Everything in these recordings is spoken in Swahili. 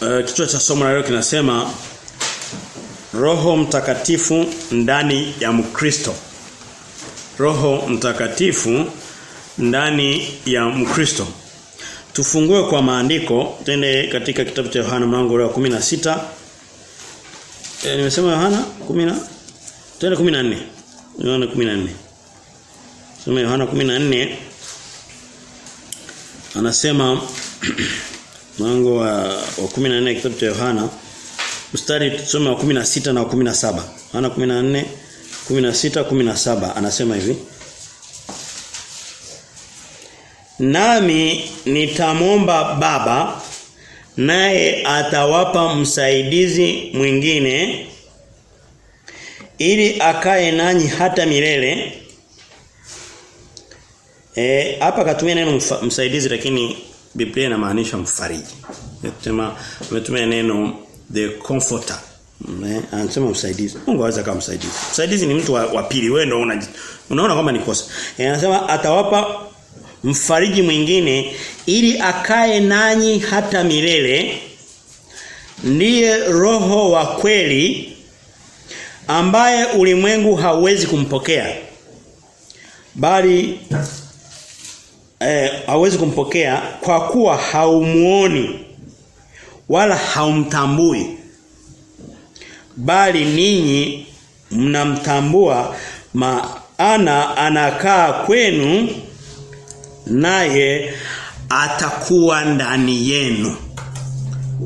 Uh, kichwa cha somo la leo kinasema Roho Mtakatifu ndani ya Mkristo. Roho Mtakatifu ndani ya Mkristo. Tufungue kwa maandiko tende katika kitabu cha Yohana mlango wa 16. E, nimesema Yohana 10 tende 14. Yohana 14. Soma Yohana 14 anasema mlango wa, wa 14 kitabu cha Yohana mstari tusome wa 16 na wa 17. Yohana 14 16 17 anasema hivi Nami nitamwomba Baba naye atawapa msaidizi mwingine ili akae nanyi hata milele. Eh hapa katumia neno msaidizi lakini Biblia inamaanisha mfariji. Nasema umetumia neno the comforter. Anasema msaidizi. Mungu anaweza kama msaidizi. Msaidizi ni mtu wa, wa pili wewe ndio una, unaona kama ni kosa. E, anasema atawapa mfariji mwingine ili akae nanyi hata milele ndiye roho wa kweli ambaye ulimwengu hauwezi kumpokea bali eh, hawezi kumpokea kwa kuwa haumuoni wala haumtambui bali ninyi mnamtambua maana anakaa kwenu naye atakuwa ndani yenu.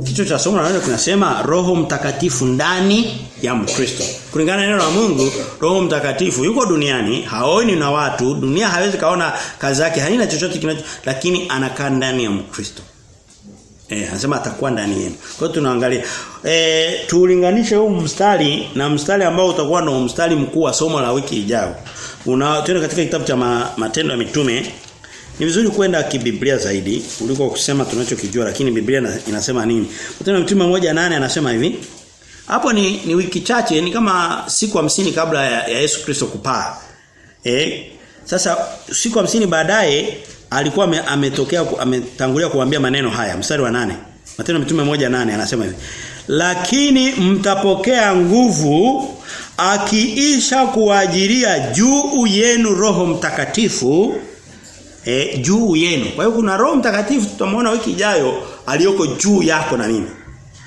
Kichwa cha somo la kinasema Roho Mtakatifu ndani ya Mkristo. Kulingana na neno la Mungu, Roho Mtakatifu yuko duniani, haoni na watu, dunia hawezi kaona kazi yake, haina chochote kinacho lakini anakaa ndani ya Mkristo. Eh, anasema atakuwa ndani yenu. Kwa hiyo tunaangalia eh tuulinganishe huu mstari na mstari ambao utakuwa ndio mstari mkuu wa somo la wiki ijayo. Una tena katika kitabu cha ma, Matendo ya Mitume ni vizuri kwenda kibiblia zaidi kuliko kusema tunachokijua lakini Biblia inasema nini? Matendo ya Mitume moja nane anasema hivi. Hapo ni, ni wiki chache ni kama siku hamsini kabla ya, ya Yesu Kristo kupaa. Eh sasa siku hamsini baadaye alikuwa me, ametokea ametangulia kuambia maneno haya mstari wa nane Matendo Mitume moja nane anasema hivi. Lakini mtapokea nguvu akiisha kuajiria juu yenu Roho Mtakatifu e, juu yenu. Kwa hiyo kuna Roho Mtakatifu tutamwona wiki ijayo aliyoko juu yako na mimi.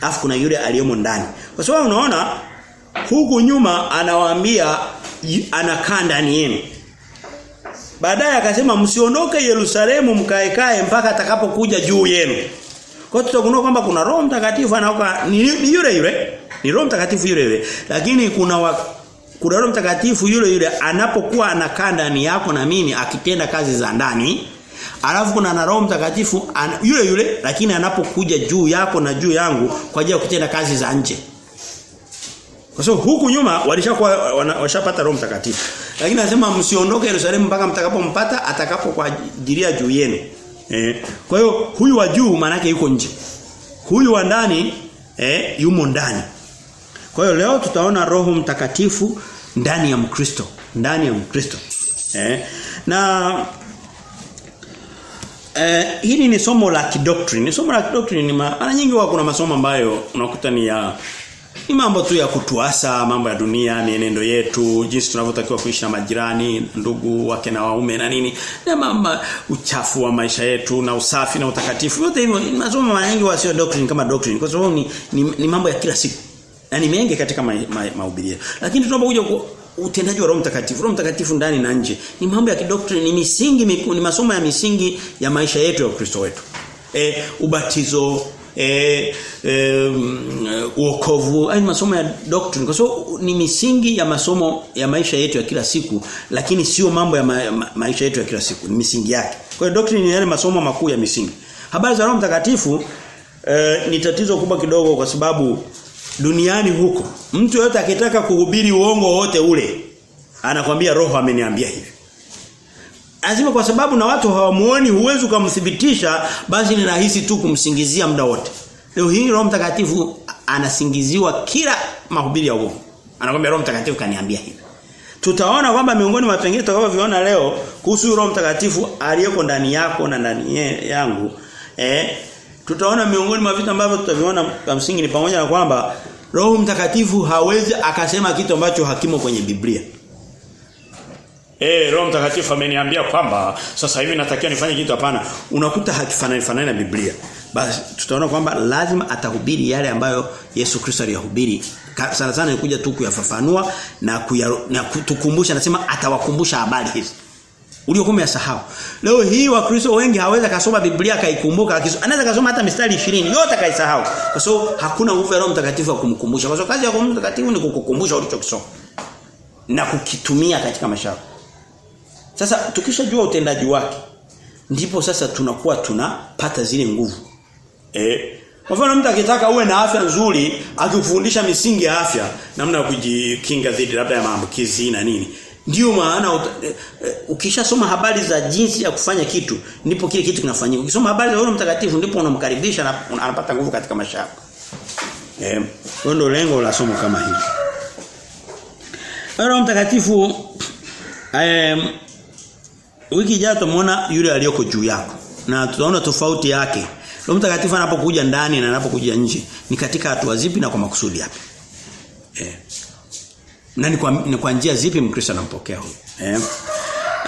Alafu kuna yule aliyomo ndani. Kwa sababu unaona huku nyuma anawaambia anakaa ndani yenu. Baadaye akasema msiondoke Yerusalemu mkaekae mpaka atakapokuja juu yenu. Kwa hiyo tutagundua kwamba kuna Roho Mtakatifu anaoka ni, ni yule yule. Ni Roho Mtakatifu yule yule. Lakini kuna wa, kuna Roho Mtakatifu yule yule anapokuwa anakaa ndani yako na mimi akitenda kazi za ndani alafu kuna na Roho Mtakatifu an, yule yule lakini anapokuja juu yako na juu yangu kwa ajili ya kutenda kazi za nje kwa sababu huku nyuma walishakuwa washapata Roho Mtakatifu lakini anasema msiondoke Yerusalemu mpaka mtakapompata atakapo kwa ajilia juu yenu eh kwa hiyo huyu wa juu maana yake yuko nje huyu wa ndani eh yumo ndani kwa hiyo leo tutaona Roho Mtakatifu ndani ya Mkristo, ndani ya Mkristo. Eh? Na eh, hili ni somo la kidoctrine. Somo la kidoctrine ni mara nyingi huwa kuna masomo ambayo unakuta ni ya ni mambo tu ya kutuasa mambo ya dunia, mienendo yetu, jinsi tunavyotakiwa kuishi na majirani, ndugu wake na waume na nini. Na mama uchafu wa maisha yetu na usafi na utakatifu. Yote hivyo ni masomo mara nyingi wasio doctrine kama doctrine kwa sababu ni, ni, ni mambo ya kila siku na ni mengi katika mahubiri ma, ma lakini tunapokuja utendaji wa Roho Mtakatifu. Roho Mtakatifu ndani na nje. Ni mambo ya kidoctrine ni misingi ni masomo ya misingi ya maisha yetu ya Ukristo wetu. E, ubatizo E, e, uokovu ni masomo ya doctrine kwa sababu ni misingi ya masomo ya maisha yetu ya kila siku lakini sio mambo ya ma, ma, maisha yetu ya kila siku ni misingi yake. Kwa hiyo doctrine ni yale masomo makuu ya misingi. Habari za Roho Mtakatifu e, ni tatizo kubwa kidogo kwa sababu duniani huko mtu yote akitaka kuhubiri uongo wote ule anakwambia roho ameniambia hivi Lazima kwa sababu na watu hawamuoni huwezi kumthibitisha basi ni rahisi tu kumsingizia muda wote. Leo hii Roho Mtakatifu anasingiziwa kila mahubiri ya uongo. Anakwambia Roho Mtakatifu kaniambia hivi. Tutaona kwamba miongoni mwa pengine tutakavyoviona leo kuhusu Roho Mtakatifu aliyeko ndani yako na ndani yangu eh tutaona miongoni mwa vitu ambavyo tutaviona kwa msingi ni pamoja na kwamba Roho Mtakatifu hawezi akasema kitu ambacho hakimo kwenye Biblia. Eh, Roho Mtakatifu ameniambia kwamba sasa hivi natakiwa nifanye kitu hapana. Unakuta hakifanani fanani na Biblia. Basi tutaona kwamba lazima atahubiri yale ambayo Yesu Kristo aliyahubiri. Sana sana ni tu kuyafafanua na, kuya, na kutukumbusha nasema atawakumbusha habari hizi. Uliokuwa umesahau. Leo hii wakristo wengi hawezi kasoma Biblia akaikumbuka. Anaweza kasoma hata mistari 20 yote kaisahau. Kwa sababu hakuna nguvu ya Roho Mtakatifu ya kumkumbusha. Kwa sababu kazi ya Roho Mtakatifu ni kukukumbusha ulichokisoma na kukitumia katika maisha yako. Sasa tukishajua utendaji wake ndipo sasa tunakuwa tunapata zile nguvu. Eh kwa mfano mtu akitaka uwe na afya nzuri, akifundisha misingi ya afya, namna ya kujikinga dhidi labda ya maambukizi na nini. Ndiyo maana uh, ukishasoma habari za jinsi ya kufanya kitu, ndipo kile kitu kinafanyika. Ukisoma habari za Roho Mtakatifu ndipo unamkaribisha na anapata nguvu katika maisha yako. Eh, ndio lengo la somo kama hili. Roho Mtakatifu eh wiki ijayo tumuona yule aliyoko juu yako na tutaona tofauti yake. Roho Mtakatifu anapokuja ndani na anapokuja nje ni katika hatua zipi na kwa makusudi yapi? Eh. Na ni kwa, ni kwa njia zipi Mkristo anampokea huyo? Eh.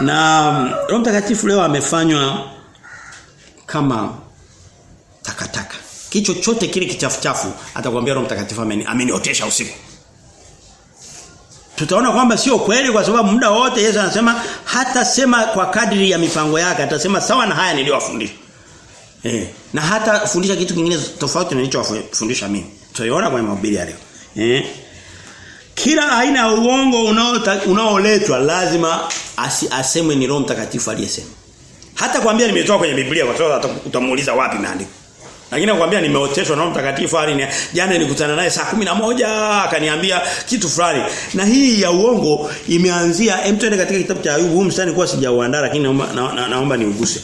Na Roho Mtakatifu leo amefanywa kama takataka. Kicho chote kile kichafu chafu atakwambia Roho Mtakatifu ameniotesha usiku. Tutaona kwamba sio kweli kwa sababu muda wote Yesu anasema hata sema kwa kadri ya mipango yake atasema sawa na haya niliyowafundisha. Eh, na hata fundisha kitu kingine tofauti na nilichowafundisha mimi. Tutaiona kwenye mahubiri leo. Eh? Kila aina ya uongo unaoletwa lazima asi, asemwe ni Roho Mtakatifu aliyesema. Hata kwambia nimetoa kwenye Biblia kwa sababu utamuuliza wapi maandiko. Lakini nakwambia nimeoteshwa na Mtakatifu ali jana nilikutana naye saa moja akaniambia kitu fulani. Na hii ya uongo imeanzia hem twende katika kitabu cha Ayubu, huu mstari kwa sijauandaa lakini naomba na, na, naomba niuguse.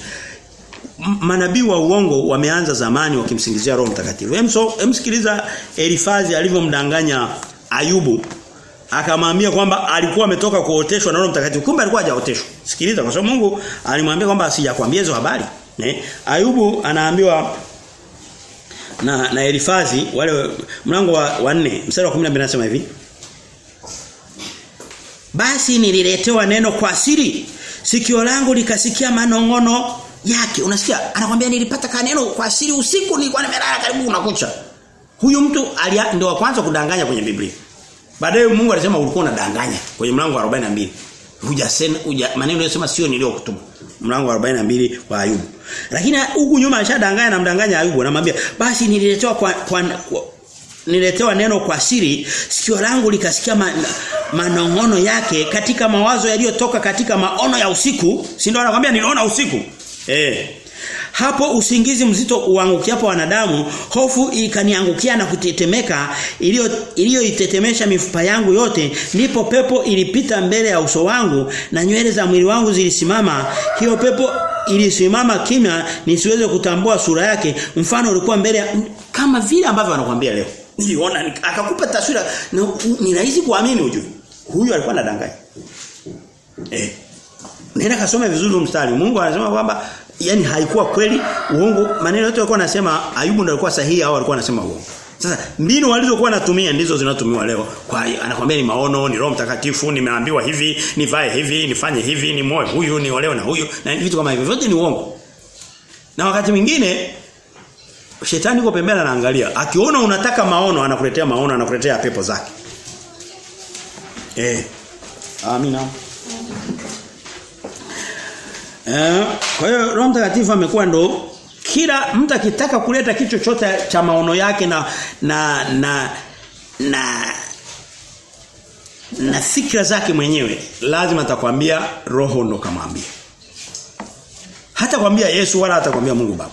Manabii wa uongo wameanza zamani wakimsingizia Roho Mtakatifu. Hem so hem sikiliza Elifazi alivyomdanganya Ayubu akamwambia kwamba alikuwa ametoka kuoteshwa na Roho Mtakatifu. Kumbe alikuwa hajaoteshwa. Sikiliza kwa sababu Mungu alimwambia kwamba asijakwambia hizo habari. ne? Ayubu anaambiwa na na Elifazi wale mlango wa 4 mstari wa 12 anasema hivi Basi nililetewa neno kwa siri sikio langu likasikia manongono yake unasikia anakuambia nilipata kaneno kwa siri usiku nilikuwa nimelala karibu unakucha huyu mtu ndio wa kwanza kudanganya kwenye Biblia baadaye Mungu alisema ulikuwa unadanganya. Kwenye mlango wa 42 hujasema huja maneno yanasema sio niliyokutuma mlango wa 42 wa Ayubu. Lakini huku nyuma alishadanganya na mdanganya Ayubu anamwambia basi nililetewa kwa, kwa, kwa niletewa neno kwa siri sikio langu likasikia ma, manongono yake katika mawazo yaliyotoka katika maono ya usiku. Si ndio anakuambia niliona usiku. Eh hapo usingizi mzito uangukiapo wanadamu hofu ikaniangukia na kutetemeka iliyo iliyoitetemesha mifupa yangu yote ndipo pepo ilipita mbele ya uso wangu na nywele za mwili wangu zilisimama. Hiyo pepo ilisimama kimya nisiweze kutambua sura yake. Mfano ulikuwa mbele ya, kama vile ambavyo wanakuambia leo. Niliona akakupa taswira na ni rahisi kuamini ujue huyu alikuwa anadanganya. Eh nenda kasome vizuri mstari. Mungu anasema kwamba yani haikuwa kweli uongo. Maneno yote walikuwa nasema Ayubu ndio alikuwa sahihi au alikuwa anasema uongo? Sasa mbinu walizokuwa natumia ndizo zinatumiwa leo. Kwa anakuambia ni maono ni roho mtakatifu nimeambiwa hivi nivae hivi nifanye hivi ni moyo huyu ni olewe na huyu na vitu kama hivyo. Vyote ni uongo. Na wakati mwingine shetani yuko pembeni anaangalia. Akiona unataka maono anakuletea maono anakuletea pepo zake. Eh. Amina Eh, kwa hiyo Roho Mtakatifu amekuwa ndo kila mtu akitaka kuleta kitu chochote cha maono yake na na na na na fikra zake mwenyewe lazima atakwambia roho ndo kamwambia. Hata kwambia Yesu wala hata kwambia Mungu Baba.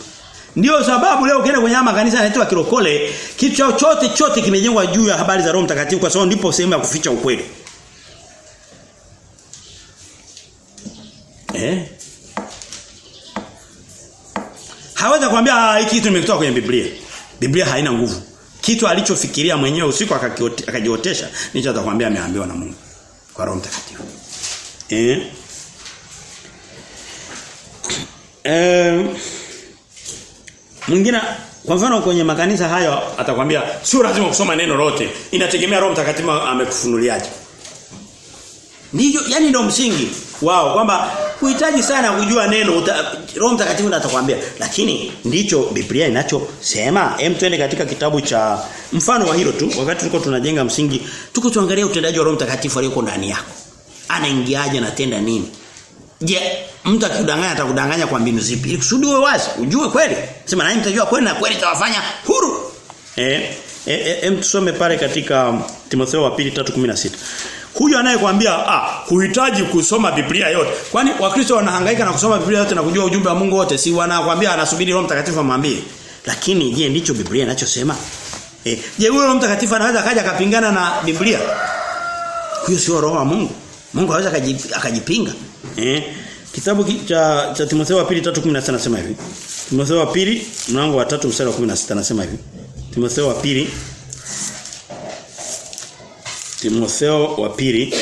Ndio sababu leo ukienda kwenye makanisa yanaitwa kirokole, kitu chao chote chote kimejengwa juu ya habari za Roho Mtakatifu kwa sababu ndipo sehemu ya kuficha ukweli. Eh? Hawezi kuambia hiki kitu nimekitoa kwenye Biblia. Biblia haina nguvu. Kitu alichofikiria mwenyewe usiku akajiotesha nicho atakwambia ameambiwa na Mungu kwa Roho Mtakatifu. Eh? Eh mwingine Kwa mfano kwenye makanisa hayo atakwambia sio lazima kusoma neno lote. Inategemea Roho Mtakatifu amekufunuliaje. Ndiyo yani ndio msingi wao kwamba huhitaji sana kujua neno Roho Mtakatifu atakwambia. Lakini ndicho Biblia inachosema. Hem twende katika kitabu cha mfano wa hilo tu. Wakati tuko tunajenga msingi tuko tuangalia utendaji wa Roho Mtakatifu aliyoko ndani yako. Anaingiaje anatenda nini? Je mtu akikudanganya atakudanganya kwa mbinu zipi? Ili kusudi uwe wazi ujue kweli. Sema nani mtajua kweli na kweli tawafanya huru. Eh eh, eh tusome pale katika Timotheo wa 2:3:16 Huyu anayekwambia ah kuhitaji kusoma Biblia yote. Kwani Wakristo wanahangaika na kusoma Biblia yote na kujua ujumbe wa Mungu wote, si wanakwambia anasubiri Roho Mtakatifu amwambie. Lakini je, ndicho Biblia inachosema? Eh, je, huyo Roho Mtakatifu anaweza kaja akapingana na Biblia? Huyo sio roho wa Mungu. Mungu anaweza akajipinga. Eh? Kitabu cha cha Timotheo wa 2:3:16 nasema hivi. Timotheo wa 2 mlango wa 3 mstari wa 16 nasema hivi. Timotheo wa pili Timotheo wa pili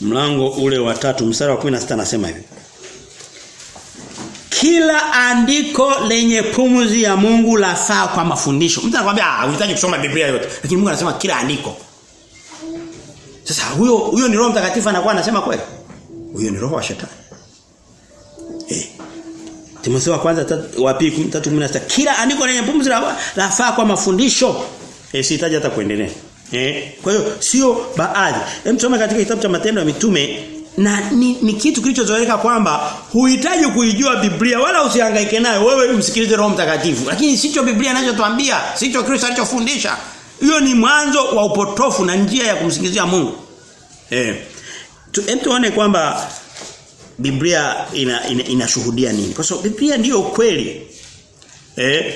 mlango ule wa tatu mstari wa 16 anasema hivi. Kila andiko lenye pumzi ya Mungu la saa kwa mafundisho. Mtu anakuambia ah unahitaji kusoma Biblia yote. Lakini Mungu anasema kila andiko. Sasa huyo huyo ni Roho Mtakatifu anakuwa anasema kweli? Huyo ni roho wa shetani. Timotheo wa kwanza wa pili 3:16 kila andiko lenye pumzi la lafaa kwa mafundisho. Eh sihitaji hata kuendelea. Eh, kwa hiyo sio baadhi. Hem tusome katika kitabu cha Matendo ya Mitume na ni, ni kitu kilichozoeleka kwamba huhitaji kuijua Biblia wala usihangaike nayo wewe msikilize Roho Mtakatifu. Lakini sicho Biblia inachotuambia, sicho Kristo alichofundisha. Hiyo ni mwanzo wa upotofu na njia ya kumsingizia Mungu. Eh. Tu, tuone kwamba Biblia inashuhudia ina, ina nini? Kwa sababu Biblia ndiyo kweli. Eh.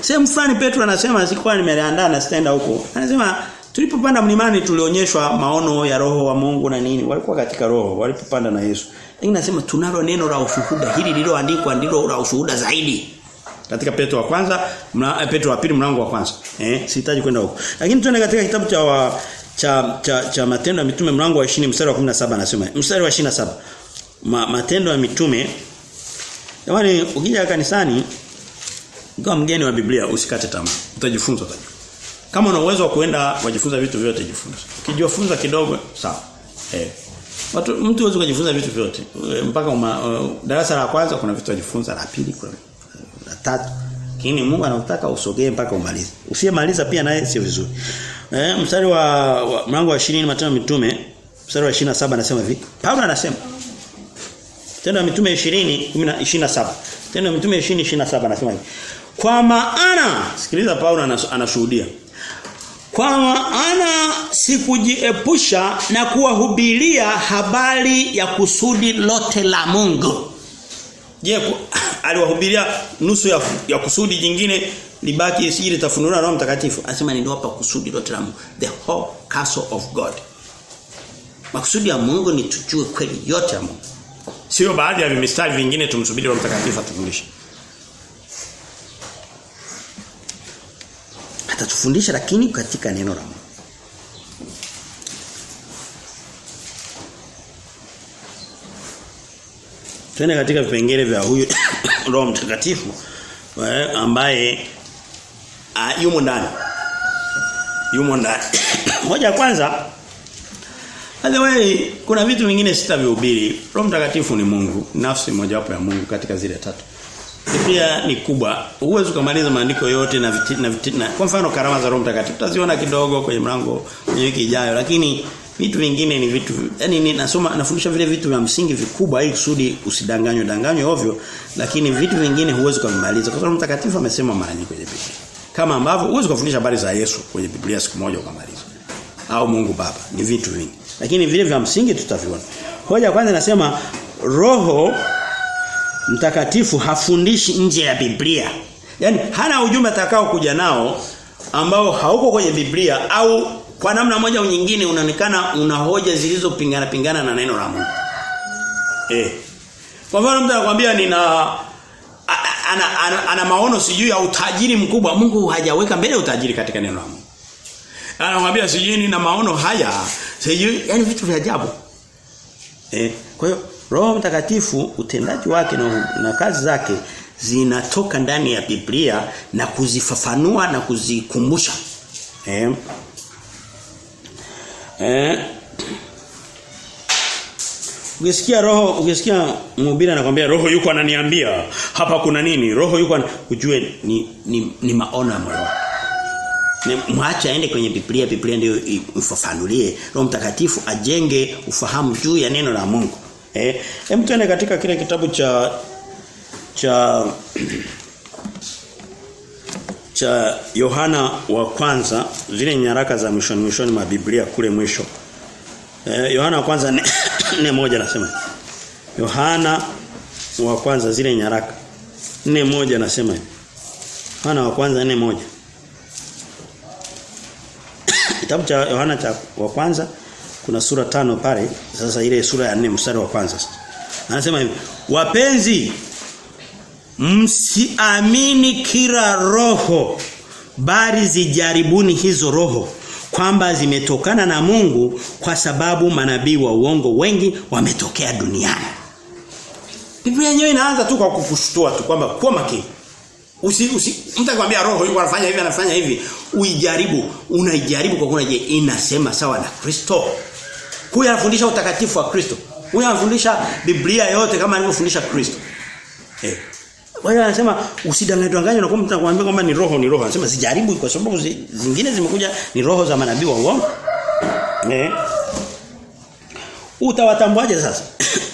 Sehemu fulani Petro anasema sikuwa nimeandaa na stand huko. Anasema tulipopanda mlimani tulionyeshwa maono ya roho wa Mungu na nini. Walikuwa katika roho walipopanda na Yesu. Lakini nasema tunalo neno la ushuhuda. Hili lililoandikwa ndilo la ushuhuda zaidi. Katika Petro wa kwanza, mla, Petro wa pili mlango wa kwanza. Eh, sihitaji kwenda huko. Lakini tuende katika kitabu cha wa, cha cha, cha matendo ya mitume mlango wa 20 mstari wa 17 anasema. Mstari wa 27. Ma, matendo ya mitume Jamani ukija kanisani kama mgeni wa Biblia usikate tamaa. Utajifunza utajifunza. Kama una uwezo wa kuenda kujifunza vitu vyote jifunze. Ukijifunza kidogo sawa. Eh. Watu mtu uweze kujifunza vitu vyote. Mpaka uma, uh, darasa la kwanza kuna vitu unajifunza, la pili kuna la tatu. Lakini Mungu anataka usogee mpaka umalize. Usiyemaliza pia naye sio vizuri. Eh, mstari wa, wa mlango wa 20 matendo mitume, mstari wa 27 anasema hivi. Paulo anasema Tendo ya mitume 20 27. Tendo ya mitume 20 27 anasema hivi. Kwa maana sikiliza Paulo anashuhudia. Kwa maana sikujiepusha na kuwahubiria habari ya kusudi lote la Mungu. Je, aliwahubiria nusu ya, ya kusudi jingine libaki isije litafunuliwa na Roho Mtakatifu. Anasema ndio hapa kusudi lote la Mungu. The whole castle of God. Makusudi ya Mungu ni tujue kweli yote ya Mungu. Sio baadhi ya mistari vingine tumsubiri Roho Mtakatifu atufundishe. Atatufundisha lakini katika neno la Mungu. Twende katika vipengele vya huyu Roho Mtakatifu ambaye uh, yumo ndani. Yumo ndani. Moja kwanza By the kuna vitu vingine sitavihubiri. Roho Mtakatifu ni Mungu, nafsi moja wapo ya Mungu katika zile tatu. Pia ni kubwa. Huwezi ukamaliza maandiko yote na viti, na, viti, na kwa mfano karama za Roho Mtakatifu tutaziona kidogo kwenye mlango wiki ijayo lakini vitu vingine ni vitu yani ninasoma nafundisha vile vitu vya msingi vikubwa ili kusudi usidanganywe danganywe ovyo lakini vitu vingine huwezi kumaliza kwa sababu Mtakatifu amesema mara nyingi kwenye Biblia. Kama ambavyo huwezi kufundisha habari za Yesu kwenye Biblia siku moja ukamaliza. Au Mungu Baba ni vitu vingi. Lakini vile vya msingi tutaviona. Hoja kwanza nasema roho mtakatifu hafundishi nje ya Biblia. Yaani hana ujumbe atakao kuja nao ambao hauko kwenye Biblia au kwa namna moja au nyingine unaonekana una hoja zilizopingana pingana na neno la Mungu. Eh. Kwa mfano mtu anakuambia nina ana, ana, ana maono sijui ya utajiri mkubwa. Mungu hajaweka mbele utajiri katika neno la Mungu. Anamwambia sijui na maono haya. Sijui yani vitu vya ajabu. Eh, kwa hiyo Roho Mtakatifu utendaji wake na, na kazi zake zinatoka ndani ya Biblia na kuzifafanua na kuzikumbusha. Eh. Eh. Ukisikia roho, ukisikia mhubiri anakuambia roho yuko ananiambia hapa kuna nini? Roho yuko ujue ni ni, ni maono ya moyo mwache aende kwenye Biblia, Biblia ndio ifafanulie. Roho Mtakatifu ajenge ufahamu juu ya neno la Mungu. Eh, hem tuende katika kile kitabu cha cha cha Yohana wa kwanza zile nyaraka za mwishoni mwishoni ma Biblia kule mwisho. Eh, Yohana wa kwanza 4:1 anasema. Yohana wa kwanza zile nyaraka 4:1 nasema. Yohana wa kwanza 4:1 Kitabu cha Yohana cha wa kwanza kuna sura tano pale sasa ile sura ya 4 mstari wa kwanza sasa. Anasema hivi, wapenzi msiamini kila roho bali zijaribuni hizo roho kwamba zimetokana na Mungu kwa sababu manabii wa uongo wengi wametokea duniani. Biblia yenyewe inaanza tu kwa kukushtua tu kwamba kuwa makini. Usi, usi mtu akwambia roho yuko anafanya hivi anafanya hivi uijaribu unaijaribu kwa kuna je inasema sawa na Kristo. Huyu anafundisha utakatifu wa Kristo. Huyu anafundisha Biblia yote kama alivyofundisha Kristo. Eh. Bwana anasema usidanganywe na kwamba mtakwambia kwamba ni roho ni roho. Anasema sijaribu kwa sababu zi, zingine zimekuja ni roho za manabii wa uongo. Eh. Utawatambuaje sasa?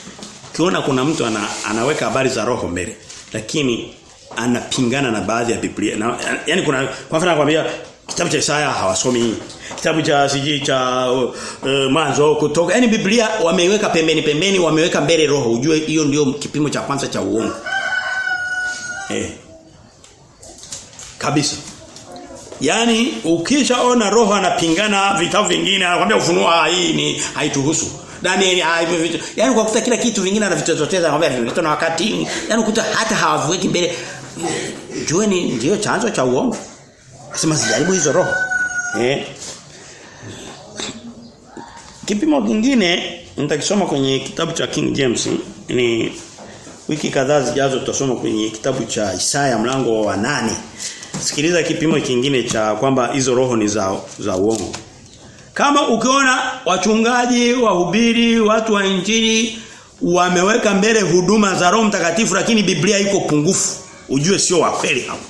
kiona kuna mtu ana, anaweka habari za roho mbele lakini anapingana na baadhi ya Biblia. Na, yani kuna kwa mfano anakuambia kitabu cha Isaya hawasomi. Kitabu cha siji cha uh, uh, mwanzo kutoka. Yani Biblia wameiweka pembeni pembeni, wameweka mbele roho. Ujue hiyo ndio kipimo cha kwanza cha uongo. Eh. Kabisa. Yaani ukishaona roho anapingana vitabu vingine anakuambia ufunuo hii ni haituhusu. Danieli hivyo vitu. Yaani kwa kuta kila kitu vingine anavitoteza anakuambia vimeletwa na wakati. Yaani ukuta hata hawavuki mbele. Jueni ndio chanzo cha uongo. Sema sijaribu hizo roho. Eh. Kipimo kingine nitakisoma kwenye kitabu cha King James ni wiki kadhaa zijazo tutasoma kwenye kitabu cha Isaya mlango wa nane Sikiliza kipimo kingine cha kwamba hizo roho ni za za uongo. Kama ukiona wachungaji, wahubiri, watu wa injili wameweka mbele huduma za Roho Mtakatifu lakini Biblia iko pungufu, ujue sio wa kweli hapo.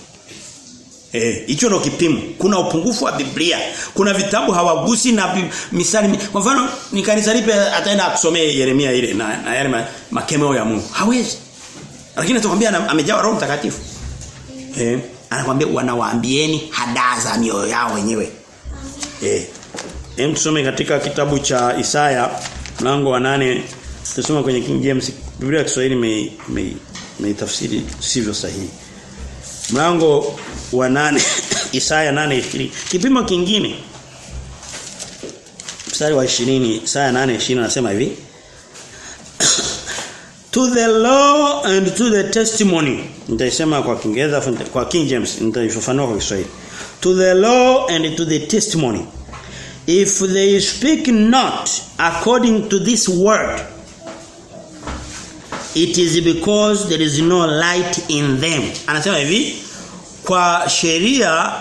Eh, hicho ndio kipimo. Kuna upungufu wa Biblia. Kuna vitabu hawagusi na misali. Kwa mfano, ni kanisa lipi ataenda akusomee Yeremia ile na, na yale ma, makemeo ya Mungu. Hawezi. Lakini atakwambia amejawa Roho Mtakatifu. Eh, anakuambia wanawaambieni hadaa za mioyo yao wenyewe. Eh. Hem tusome katika kitabu cha Isaya mlango wa nane Tusome kwenye King James Biblia ya Kiswahili imeitafsiri sivyo sahihi. Mlango wa nane Isaya 8:20. Kipimo kingine mstari wa 20 Isaya 8:20 anasema hivi To the law and to the testimony. Nitaisema kwa Kiingereza kwa King James nitaifafanua kwa Kiswahili. To the law and to the testimony. If they speak not according to this word it is because there is no light in them. Anasema hivi kwa sheria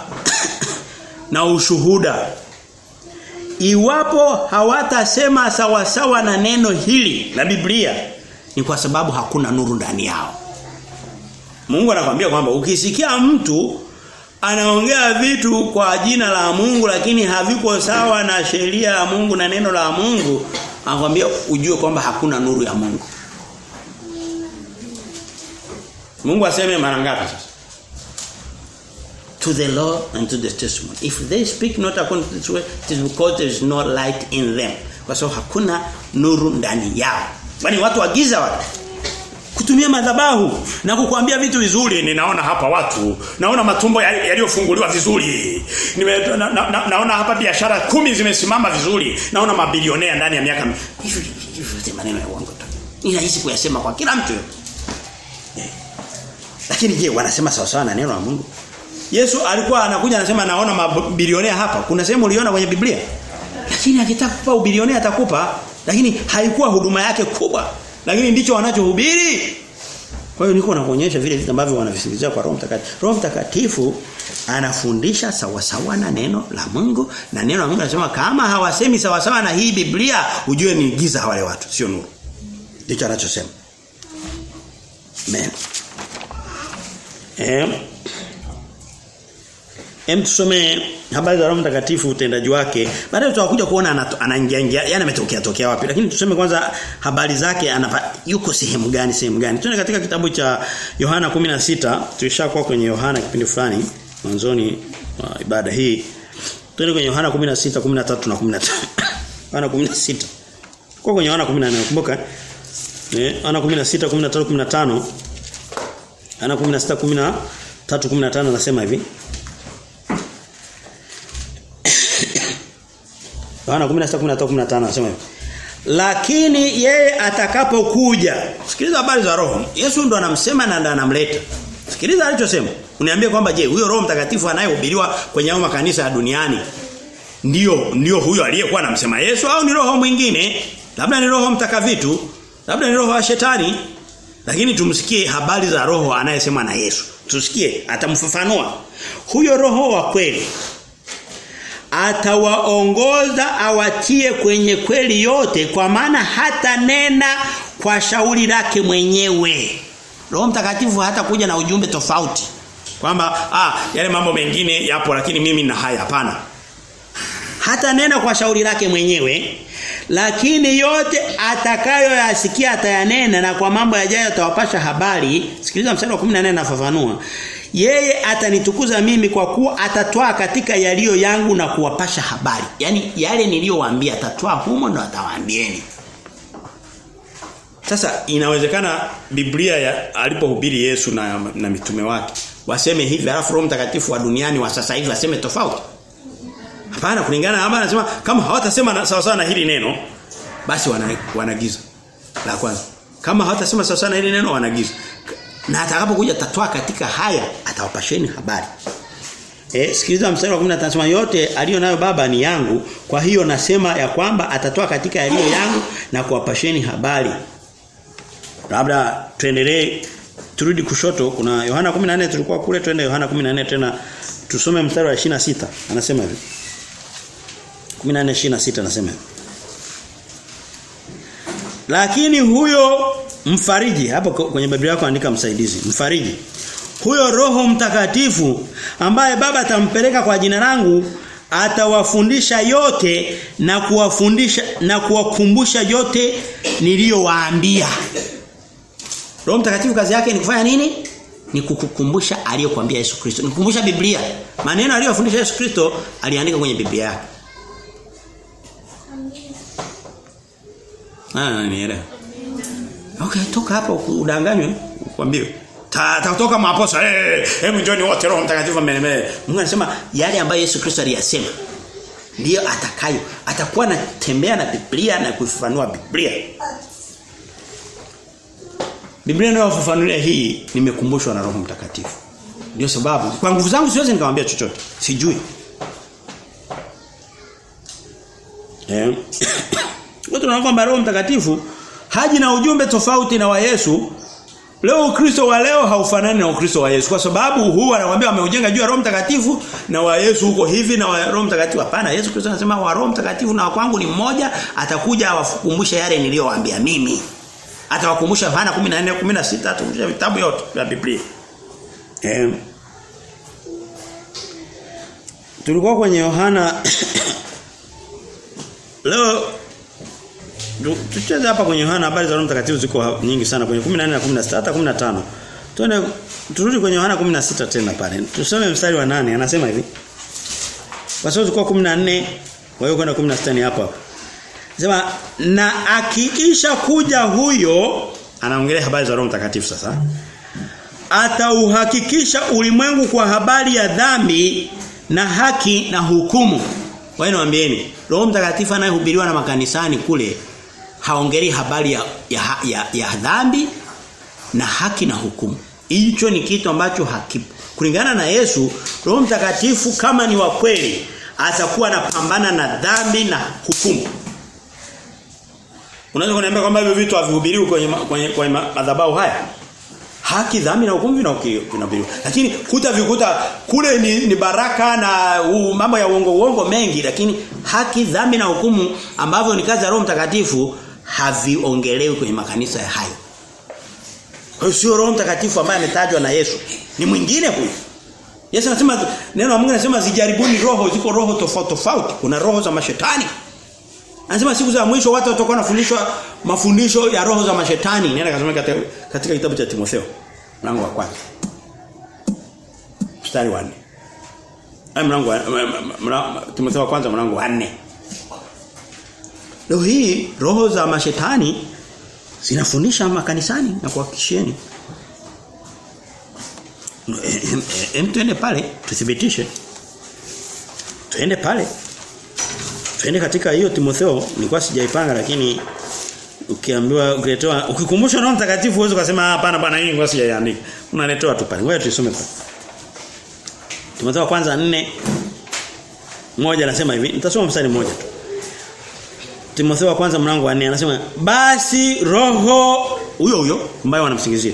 na ushuhuda iwapo hawatasema sawa sawa na neno hili la Biblia ni kwa sababu hakuna nuru ndani yao. Mungu anakuambia kwamba ukisikia mtu anaongea vitu kwa jina la Mungu lakini haviko sawa na sheria ya Mungu na neno la Mungu, anakuambia ujue kwamba hakuna nuru ya Mungu. Mungu aseme mara ngapi sasa? To the law and to the testimony. If they speak not according to this way, it is because there is no light in them. Kwa sababu hakuna nuru ndani yao. Bali watu wagiza watu kutumia madhabahu na kukuambia vitu vizuri ninaona hapa watu naona matumbo yaliyofunguliwa vizuri Nime, na, na, na, naona hapa biashara kumi zimesimama vizuri naona mabilionea ndani ya miaka hivi maneno ya uongo tu ni rahisi kuyasema kwa kila mtu yeah. Lakini je wanasema sawa sawa na neno la Mungu Yesu alikuwa anakuja anasema naona mabilionea hapa kuna sehemu uliona kwenye Biblia lakini akitaka kupa ubilionea atakupa lakini haikuwa huduma yake kubwa lakini ndicho wanachohubiri Kwa hiyo niko nakuonyesha vile vitu ambavyo wanavisingizia kwa Roho Mtakatifu. Roho Mtakatifu anafundisha sawa sawa na neno la Mungu na neno la Mungu anasema kama hawasemi sawa sawa na hii Biblia ujue ni giza wale watu sio nuru. Ndicho anachosema. Amen. Eh. Hem tusome habari za Roho Mtakatifu utendaji wake. Baadaye tutakuja kuona anaingia ingia yani ametokea tokea wapi. Lakini tuseme kwanza habari zake anapa, yuko sehemu gani sehemu gani. Tuna katika kitabu cha Yohana 16 tulishakuwa kwenye Yohana kipindi fulani mwanzoni wa ibada hii. Tuende kwenye Yohana 16 13 na 15. Yohana 16. Kwa kwenye Yohana 14 kumbuka. Eh Yohana 16 13 15. Yohana 16 13 15 anasema hivi. Yohana 16:15 anasema hivi. Lakini yeye atakapokuja. Sikiliza habari za roho. Yesu ndo anamsema na ndo anamleta. Sikiliza alichosema. Uniambie kwamba je, huyo Roho Mtakatifu anayehubiriwa kwenye hayo makanisa ya duniani ndio ndio huyo aliyekuwa anamsema Yesu au ni roho mwingine? Labda ni roho mtakavitu, labda ni roho wa shetani. Lakini tumsikie habari za roho anayesema na Yesu. Tusikie atamfafanua. Huyo roho wa kweli atawaongoza awatie kwenye kweli yote kwa maana hata nena kwa shauri lake mwenyewe. Roho Mtakatifu hata kuja na ujumbe tofauti. Kwamba ah yale mambo mengine yapo lakini mimi na haya hapana. Hata nena kwa shauri lake mwenyewe lakini yote atakayoyasikia atayanena na kwa mambo yajayo atawapasha habari. Sikiliza mstari wa 14 nafafanua. Yeye atanitukuza mimi kwa kuwa atatwaa katika yaliyo yangu na kuwapasha habari. Yaani yale niliyowaambia atatwaa humo na atawaambieni. Sasa inawezekana Biblia ya, alipohubiri Yesu na, na mitume wake waseme hivi alafu Roho Mtakatifu wa duniani wa sasa hivi waseme tofauti. Hapana kulingana hapa anasema kama hawatasema sawa sawa na hili neno basi wana, wanagiza. La kwanza. Kama hawatasema sawa sawa na hili neno wanagiza. Na atakapokuja tatwa katika haya atawapasheni habari. Eh sikiliza mstari wa 15 anasema yote aliyo nayo baba ni yangu kwa hiyo nasema ya kwamba atatoa katika yaliyo yangu na kuwapasheni habari. Labda tuendelee turudi kushoto kuna Yohana 14 tulikuwa kule twende Yohana 14 tena tusome mstari wa 26 anasema hivi 14:26 anasema Lakini huyo mfariji hapo kwenye Biblia yako andika msaidizi mfariji. Huyo roho mtakatifu ambaye baba atampeleka kwa jina langu atawafundisha yote na kuwafundisha na kuwakumbusha yote niliyowaambia. Roho mtakatifu kazi yake ni kufanya nini? Ni kukukumbusha aliyokuambia Yesu Kristo. Nikukumbusha Biblia. Maneno aliyofundisha Yesu Kristo aliandika kwenye Biblia yake Ah, nielewa. Okay, toka hapo udanganywe, ukwambie. Tatoka maposa. Eh, hebu njoni wote Roho Mtakatifu amenemele. Mungu anasema yale ambayo Yesu Kristo aliyasema ndiyo atakayo. Atakuwa anatembea na Biblia na kuifafanua Biblia. Biblia inayofafanulia hii nimekumbushwa na Roho Mtakatifu. Ndio sababu kwa nguvu zangu siwezi nikamwambia chochote. Sijui. Eh. Kwa tunaona kwamba Roho Mtakatifu haji na ujumbe tofauti na wa Yesu. Leo Ukristo wa leo haufanani na Ukristo wa Yesu kwa sababu huu anawaambia ameujenga juu ya Roho Mtakatifu na wa Yesu huko hivi na wa Roho Mtakatifu hapana. Yesu Kristo anasema wa Roho Mtakatifu na wangu ni mmoja atakuja awakumbusha yale niliyowaambia mimi. Atawakumbusha Yohana 14 16 atakumbusha vitabu yote vya Biblia. Eh. Tulikuwa kwenye Yohana Leo tucheze hapa kwenye Yohana habari za Roho Mtakatifu ziko nyingi sana kwenye 14 na 16 hata 15. Tuende turudi kwenye Yohana 16 tena pale. Tusome mstari wa 8 anasema hivi. Kwa sababu zilikuwa 14 kwa hiyo kwenda 16 ni hapa. Sema na akiisha kuja huyo anaongelea habari za Roho Mtakatifu sasa. Atauhakikisha ulimwengu kwa habari ya dhambi na haki na hukumu. Wewe niambieni, Roho Mtakatifu anayehubiriwa na makanisani kule haongelei habari ya, ya, ya, ya dhambi na haki na hukumu. Hicho ni kitu ambacho hakipo. Kulingana na Yesu, Roho Mtakatifu kama ni wa kweli atakuwa anapambana na dhambi na hukumu. Unaweza kuniambia kwamba hivyo vitu havihubiriwi kwenye kwenye, kwenye madhabahu haya? haki dhambi na hukumu vinahubiriwa lakini kuta vikuta kule ni, ni baraka na uh, mambo ya uongo uongo mengi lakini haki dhambi na hukumu ambavyo ni kazi ya Roho Mtakatifu haviongelewi kwenye makanisa ya hayo kwa sio Roho Mtakatifu ambaye ametajwa na Yesu ni mwingine huyu Yesu anasema neno la Mungu anasema zijaribuni roho ziko roho tofauti tofauti kuna roho za mashetani Anasema siku za mwisho watu watakuwa wanafundishwa mafundisho ya roho za mashetani. Nenda kasome katika, katika kitabu cha Timotheo mlango wa kwanza. Mstari wa 4. Ai mlango wa Timotheo wa kwanza mlango wa 4. Leo hii roho za mashetani zinafundisha makanisani na kuhakikisheni. Hem tuende pale tuthibitishe. Tuende pale Tuende katika hiyo Timotheo nilikuwa sijaipanga lakini ukiambiwa ukiletewa ukikumbushwa Roho Mtakatifu uweze kusema hapana bwana hii nilikuwa sijaiandika. Unaletewa tu pale. Ngoja tuisome pale. Timotheo kwanza 4 moja anasema hivi nitasoma mstari mmoja tu. Timotheo wa kwanza mlango wa 4 anasema basi roho huyo huyo ambaye wanamsingizia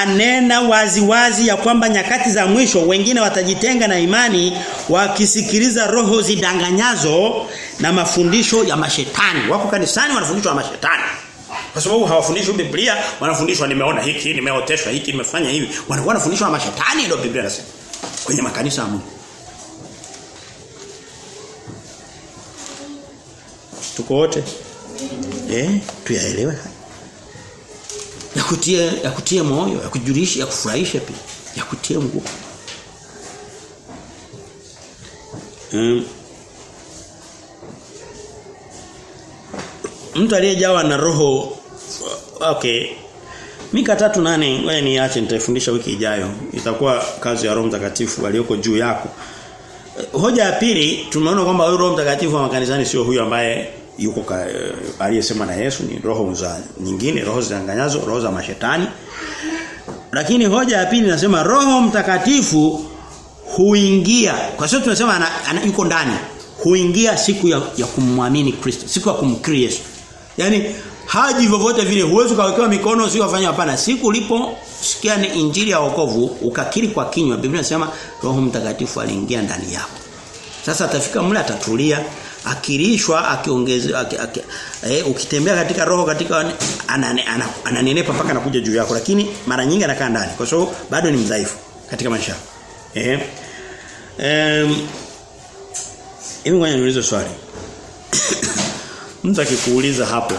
anena waziwazi wazi ya kwamba nyakati za mwisho wengine watajitenga na imani wakisikiliza roho zidanganyazo na mafundisho ya mashetani. Wako kanisani wanafundishwa na mashetani. Kwa sababu hawafundishwi Biblia, wanafundishwa nimeona hiki, nimeoteshwa hiki, nimefanya hivi. Wanafundishwa na mashetani ndio Biblia inasema. Kwenye makanisa ya Mungu. Tuko wote? Eh, tuyaelewe. Ya kutia ya kutia moyo, ya kujulisha, ya kufurahisha pia, ya kutia nguvu. Um, mtu aliyejawa na roho okay. Mika tatu nane ngoja niache nitaifundisha wiki ijayo. Itakuwa kazi ya Roho Mtakatifu aliyoko juu yako. Hoja ya pili tumeona kwamba huyo Roho Mtakatifu wa makanisani sio huyo ambaye yuko uh, aliyesema na Yesu ni roho za nyingine roho zidanganyazo roho za mashetani. Lakini hoja ya pili nasema Roho Mtakatifu huingia. Kwa sababu tunasema ana, ana, yuko ndani. Huingia siku ya, ya kumwamini Kristo siku ya kumkiri Yesu. Yani haji vyovyote vile huwezi ukawekewa mikono sio kufanya hapana. Siku ulipo sikia ni injili ya wokovu ukakiri kwa kinywa. Biblia inasema Roho Mtakatifu aliingia ndani yako. Sasa atafika mle atatulia akilishwa akiongezea aki, aki, eh, ukitembea katika roho katika ananenepa anane, mpaka anakuja juu yako. Lakini mara nyingi anakaa ndani kwa sababu bado ni mdhaifu katika maisha. Eh em hivi ngoja niulize swali. Mtu akikuuliza hapo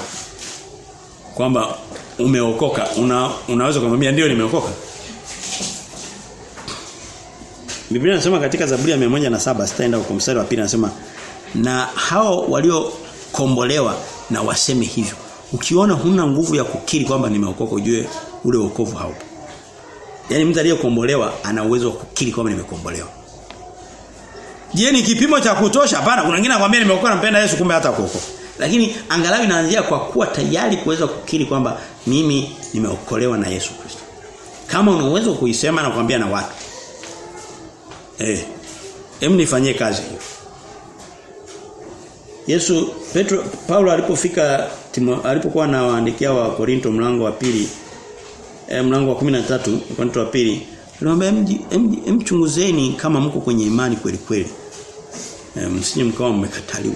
kwamba umeokoka una, unaweza kumwambia ndio nimeokoka? Biblia inasema katika Zaburi ya 107 sitaenda kwa mstari wa pili anasema na hao waliokombolewa na waseme hivyo. Ukiona huna nguvu ya kukiri kwamba nimeokoka ujue ule wokovu haupo. Yaani mtu aliyekombolewa ana uwezo wa kukiri kwamba nimekombolewa. Je, ni kipimo cha kutosha? Hapana, kuna wengine anakuambia nimeokoka nampenda Yesu kumbe hata kuokoka. Lakini angalau inaanzia kwa kuwa tayari kuweza kukiri kwamba mimi nimeokolewa na Yesu Kristo. Kama una uwezo kuisema na kuambia na watu. Eh. Hem nifanyie kazi hiyo. Yesu Petro Paulo alipofika alipokuwa anawaandikia wa Korinto mlango wa pili eh, mlango wa 13 Korinto wa pili alimwambia mchunguzeni kama mko kwenye imani kweli kweli. Eh, msije mkawa mmekataliwa.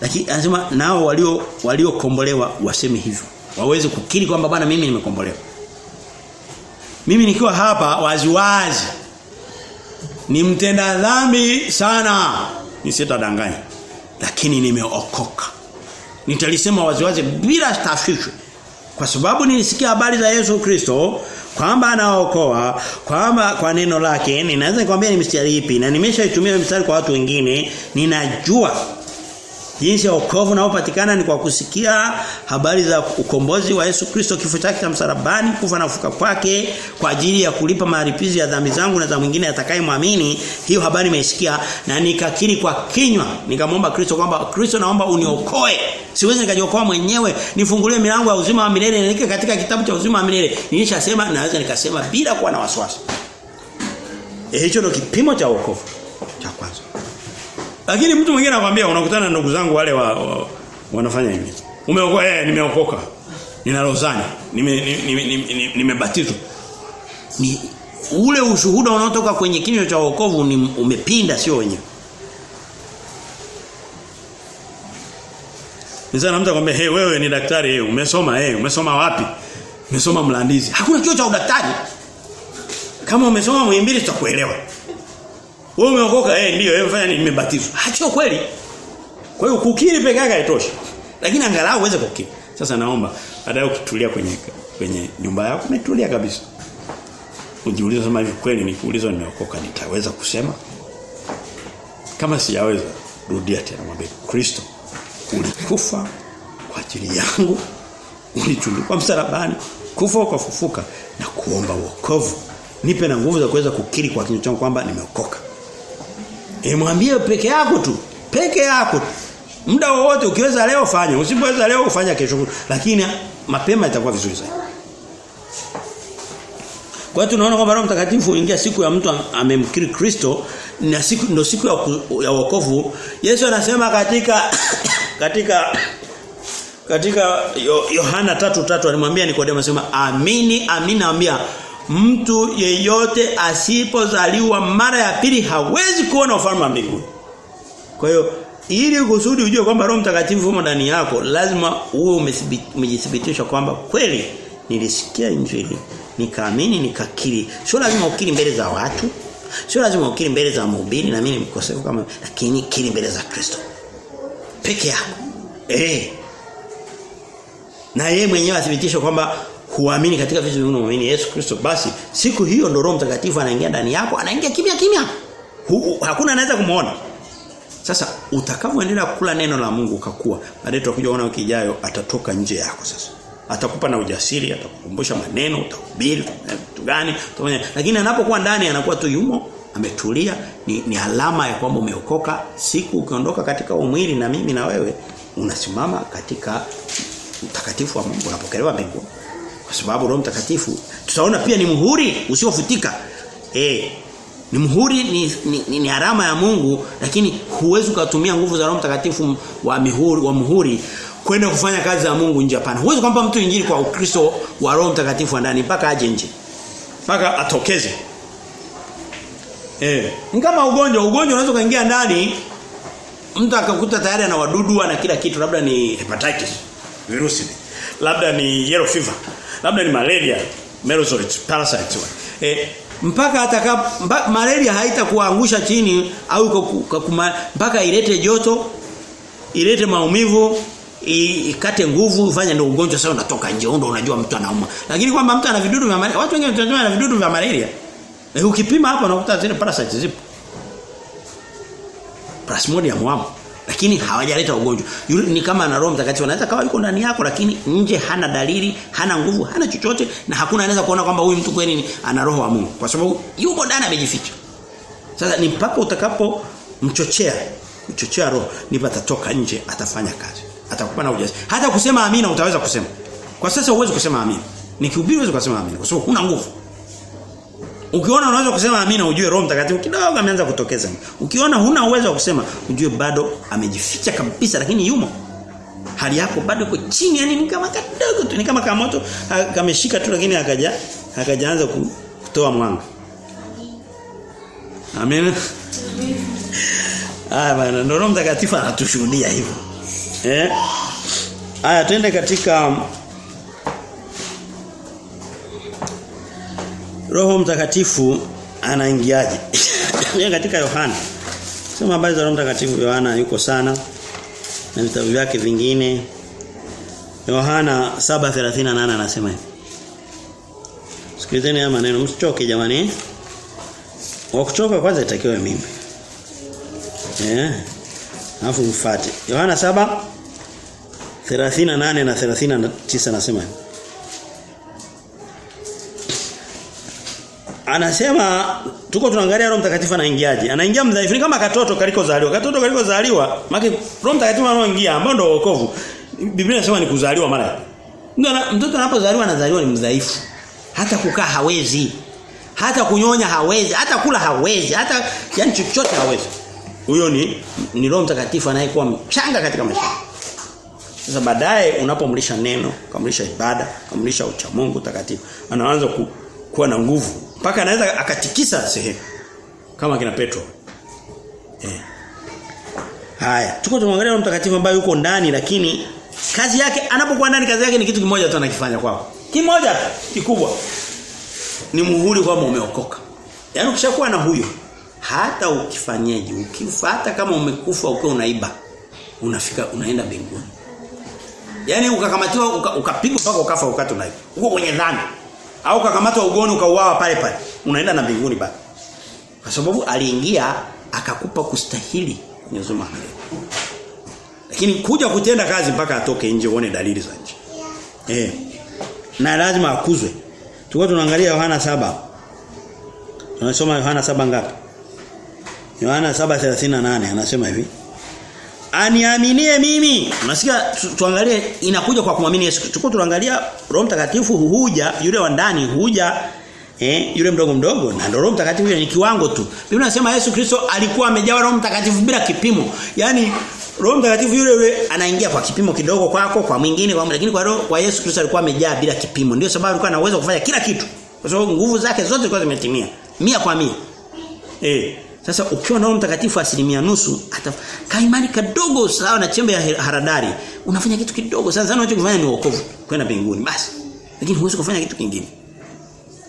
Lakini anasema nao walio waliokombolewa waseme hivyo. Waweze kukiri kwamba bwana mimi nimekombolewa. Mimi nikiwa hapa waziwazi wazi, ni mtenda dhambi sana nisitadanganya lakini nimeokoka. Nitalisema waziwazi bila tafishwe kwa sababu nilisikia habari za Yesu Kristo kwamba anaokoa kwamba kwa neno lake ninaweza nikwambia ni mstari ipi na nimeshaitumia mstari kwa watu wengine ninajua jinsi ya wokovu unaopatikana ni kwa kusikia habari za ukombozi wa Yesu Kristo kifo chake cha msalabani kufa na kufuka kwake kwa ajili ya kulipa malipizi ya dhambi zangu na za mwingine atakayemwamini. Hiyo habari nimeisikia na nikakiri kwa kinywa nikamwomba Kristo kwamba Kristo naomba uniokoe. Siwezi nikajiokoa mwenyewe nifungulie milango ya uzima wa milele nilike katika kitabu cha uzima wa milele. Nilishasema naweza nikasema bila kuwa na wasiwasi. Eh hicho ndio kipimo cha wokovu lakini mtu mwingine anakuambia unakutana na ndugu zangu wale wa, wa, wanafanya hivi. Umeokoka eh nimeokoka. Nina rozani. nimebatizwa nime, nime, nime, ni ule ushuhuda unaotoka kwenye kinywa cha wokovu ni umepinda sio wenyewe Nisana mtu akwambia hey wewe ni daktari hey umesoma hey umesoma wapi? Umesoma Mlandizi. Hakuna kio cha udaktari. Kama umesoma Muhimbili tutakuelewa. Wewe umeokoka eh ndio wewe fanya nini nimebatizwa. Hacho kweli. Kwa hiyo kukiri peke yake haitoshi. Lakini angalau uweze kukiri. Sasa naomba baadaye ukitulia kwenye kwenye nyumba yako umetulia kabisa. Ujiulize sema hivi kweli nikiulizwa nimeokoka nitaweza kusema? Kama sijaweza rudia tena mwambie Kristo ulikufa kwa ajili yangu ulitundikwa msalabani kufa ukafufuka na kuomba wokovu nipe na nguvu za kuweza kukiri kwa kinywa changu kwamba nimeokoka e mwambie peke yako tu. Peke yako. Muda wowote ukiweza leo fanya usipoweza leo ufanya kesho. Lakini mapema itakuwa vizuri zaidi. Kwa hiyo tunaona kwamba Roho Mtakatifu huingia siku ya mtu amemkiri Kristo na siku ndio siku ya, ya wokovu. Yesu anasema katika katika katika Yohana 3:3 alimwambia Nikodemo sema amini amini naambia mtu yeyote asipozaliwa mara ya pili hawezi kuona ufalme wa mbinguni. Kwa hiyo ili kusudi ujue kwamba Roho Mtakatifu yumo ndani yako lazima uwe umejithibitisha kwamba kweli nilisikia injili nikaamini nikakiri. Sio lazima ukiri mbele za watu sio lazima ukiri mbele za mhubiri na mimi mkosefu kama lakini kiri mbele za Kristo. Peke yako. Eh. Na yeye mwenyewe athibitishe kwamba huamini katika vitu vingine muamini Yesu Kristo. Basi siku hiyo ndo Roho Mtakatifu anaingia ndani yako anaingia kimya kimya. Hakuna anaweza kumuona. Sasa utakavyoendelea kula neno la Mungu ukakua baadaye tutakuja kuona wiki ijayo atatoka nje yako sasa. Atakupa na ujasiri atakukumbusha maneno utahubiri vitu gani utafanya. Lakini anapokuwa ndani anakuwa tu yumo ametulia ni, ni alama ya kwamba umeokoka. Siku ukiondoka katika umwili na mimi na wewe unasimama katika utakatifu wa Mungu unapokelewa mbinguni kwa sababu Roho Mtakatifu tutaona pia ni muhuri usiofutika eh ni muhuri ni, ni, ni, ni harama ya Mungu lakini huwezi kutumia nguvu za Roho Mtakatifu wa mihuri wa muhuri kwenda kufanya kazi za Mungu nje hapana. Huwezi kumpa mtu injili kwa Ukristo wa Roho Mtakatifu ndani mpaka aje nje. Mpaka atokeze. Eh, ni kama ugonjwa, ugonjwa unaweza kaingia ndani mtu akakuta tayari ana wadudu ana kila kitu labda ni hepatitis, virusi. Labda ni yellow fever, labda ni malaria, merozoites, parasites. Eh, mpaka ataka mba, malaria haitakuangusha chini au mpaka ilete joto ilete maumivu ikate nguvu fanya ndio ugonjwa sasa unatoka nje ndio unajua mtu anauma lakini kwamba mtu ana vidudu vya malaria watu wengi wanasema ana vidudu vya malaria. E, ukipima hapo unakuta zile parasites zipo. Plasmodium wamo lakini hawajaleta ugonjwa. Yule, ni kama ana roho mtakatifu anaweza kawa yuko ndani yako lakini nje hana dalili hana nguvu hana chochote na hakuna anaweza kuona kwamba huyu mtu kweli ana roho wa Mungu. Kwa sababu yuko ndani amejificha. Sasa ni mpaka utakapo mchochea kuchochea roho ndipo atatoka nje atafanya kazi. Atakupa na ujasiri. Hata kusema amina utaweza kusema. Kwa sasa huwezi kusema amina. Nikihubiri huwezi kusema amina kwa sababu huna nguvu ukiona unaweza kusema amina ujue roho mtakatifu kidogo ameanza kutokeza ukiona huna uwezo wa kusema ujue bado amejificha kabisa lakini yumo hali yako bado iko chini yani ni kama kadogo tu ni kama kama moto kameshika tu lakini akaja akajaanza kutoa mwanga Amina. Ah bana Roho Mtakatifu anatushuhudia hivyo. Eh? Aya twende katika Roho Mtakatifu anaingiaje? Ni katika Yohana. Sema habari za Roho Mtakatifu Yohana yuko sana na vitabu vyake vingine. Yohana 7:38 anasema hivi. Sikilizeni haya maneno msichoke jamani. Wa kuchoka kwanza itakiwa mimi. Eh. Yeah. Alafu mfuate. Yohana 7 38 na 39 anasema hivi. Anasema tuko tunaangalia Roho Mtakatifu anaingiaje? Anaingia mdhaifu kama katoto kalikozaliwa. Katoto kalikozaliwa, maana Roho Mtakatifu anaoingia ambao ndio wokovu. Biblia inasema ni kuzaliwa mara. Mtoto anapozaliwa anazaliwa ni mdhaifu. Hata kukaa hawezi. Hata kunyonya hawezi, hata kula hawezi, hata yani chochote hawezi. Huyo ni ni Roho Mtakatifu anayekuwa mchanga katika maisha. Sasa baadaye unapomlisha neno, kumlisha ibada, kumlisha ucha Mungu takatifu, anaanza ku, kuwa na nguvu mpaka anaweza akatikisa sehemu kama kina Petro. Eh. Haya, tuko tumwangalia Mtakatifu ambaye yuko ndani lakini kazi yake anapokuwa ndani kazi yake ni kitu kimoja tu anakifanya kwao. Kimoja kikubwa. Ni muhuri kwamba umeokoka. Yaani ukishakuwa na huyo hata ukifanyeje, ukifa hata kama umekufa ukiwa unaiba, unafika unaenda mbinguni. Yaani ukakamatiwa ukapigwa uka, mpaka ukafa ukati unaiba. Uko kwenye dhambi. Au kakamatwa ugoni ukauawa pale pale. Unaenda na mbinguni bado. Kwa sababu aliingia akakupa kustahili kwenye uzima. Lakini kuja kutenda kazi mpaka atoke nje uone dalili za nje. Eh. Na lazima akuzwe. Tulikuwa tunaangalia Yohana saba Tunasoma Yohana saba ngapi? Yohana 7:38 anasema hivi. Aniaminie mimi. Unasikia tu, tuangalie inakuja kwa kumwamini Yesu. Tulikuwa tunaangalia Roho Mtakatifu huja yule wa ndani huja eh yule mdogo mdogo na Roho Mtakatifu ni kiwango tu. Biblia inasema Yesu Kristo alikuwa amejawa Roho Mtakatifu bila kipimo. Yaani Roho Mtakatifu yule yule anaingia kwa kipimo kidogo kwako kwa mwingine kwa lakini kwa roho kwa Yesu Kristo alikuwa amejaa bila kipimo. Ndio sababu alikuwa anaweza kufanya kila kitu. Kwa sababu nguvu zake zote zilikuwa zimetimia. Mia kwa mia. Eh. Sasa ukiwa na Mtakatifu asilimia nusu kaimani kadogo sawa na chembe ya haradari unafanya kitu kidogo sana sana unachofanya ni wokovu kwenda mbinguni basi. Lakini huwezi kufanya kitu kingine.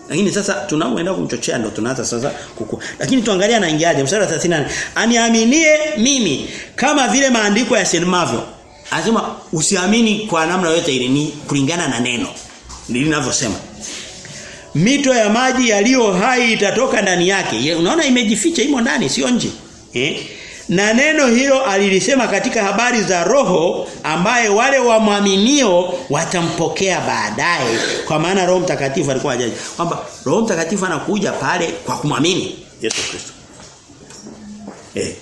Lakini sasa tunaoenda kumchochea ndo tunaanza sasa kuku. Lakini tuangalia anaingiaje mstari wa 38. Aniaminie mimi kama vile maandiko yasemavyo. Anasema usiamini kwa namna yoyote ile ni kulingana na neno. Linavyosema. Mito ya maji yaliyo hai itatoka ndani yake. Unaona imejificha imo ndani sio nje. Eh? Na neno hilo alilisema katika habari za roho ambaye wale wamwaminio watampokea baadaye kwa maana Roho Mtakatifu alikuwa hajaji kwamba Roho Mtakatifu anakuja pale kwa kumwamini Yesu Kristo. Eh.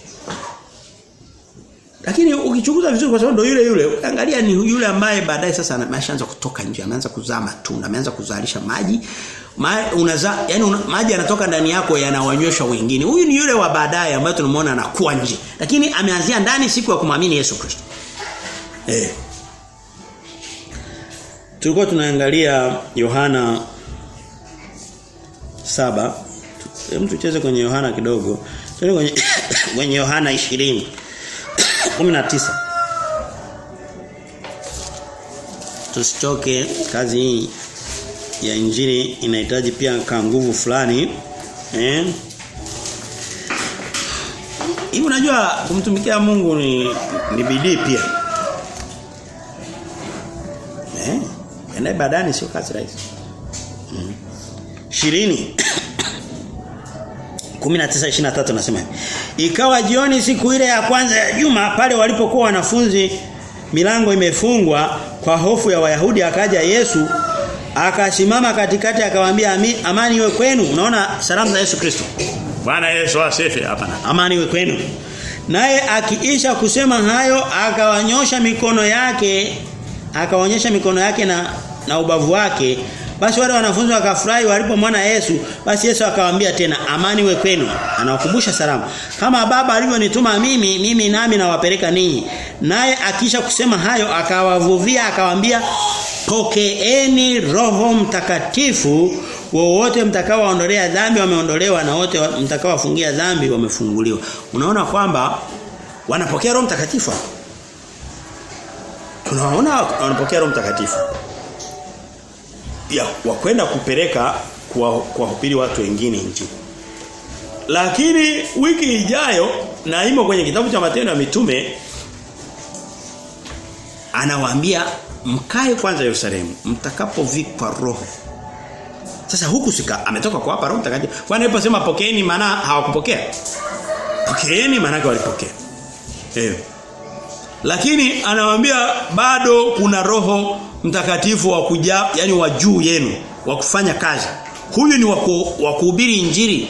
Lakini ukichunguza vizuri kwa sababu ndio yule yule angalia ni yule ambaye baadaye sasa ameshaanza kutoka nje ameanza kuzaa matunda ameanza kuzalisha maji Ma, unaza yani una, maji yanatoka ndani yako yanawanywesha wengine. Huyu ni yule wa baadaye ambaye tunamwona anakuwa nje. Lakini ameanzia ndani siku ya kumwamini Yesu Kristo. Eh. Tulikuwa tunaangalia Yohana saba Hem tucheze kwenye Yohana kidogo. Tuende kwenye kwenye Yohana 20. 19. Tusitoke kazi hii ya injili inahitaji pia ka nguvu fulani eh. Hivi unajua kumtumikia Mungu ni ni bidii pia. Eh enda ibadani sio kazi rahisi. Mm. 20 19:23 nasema ikawa jioni siku ile ya kwanza ya juma pale walipokuwa wanafunzi milango imefungwa kwa hofu ya Wayahudi akaja Yesu akasimama katikati akawaambia amani iwe kwenu. Unaona salamu za Yesu Kristo. Bwana Yesu asifiwe. Hapana. Amani iwe kwenu. Naye akiisha kusema hayo akawanyosha mikono yake akaonyesha mikono yake na na ubavu wake. Basi wale wanafunzi wakafurahi walipomwona Yesu. Basi Yesu akawaambia tena amani iwe kwenu. Anawakumbusha salamu. Kama baba alivyonituma mimi mimi nami nawapeleka ninyi. Naye akisha kusema hayo akawavuvia akawaambia pokeeni roho mtakatifu wowote mtakaoondolea dhambi wameondolewa na wote mtakaowafungia dhambi wamefunguliwa. Unaona kwamba wanapokea roho mtakatifu? Tunaona wanapokea roho mtakatifu. Ya wakwenda kupeleka kwa kuwahubiri watu wengine nje lakini wiki ijayo na imo kwenye kitabu cha matendo ya mitume anawaambia mkae kwanza Yerusalemu mtakapovikwa roho. Sasa huku sika ametoka kwa hapa roho mtakatifu. Kwani aliposema pokeeni maana hawakupokea. Pokeeni maana walipokea. Eh. Lakini anawaambia bado kuna roho mtakatifu wa kuja yani wa juu yenu wa kufanya kazi. Huyu ni wa kuhubiri injili.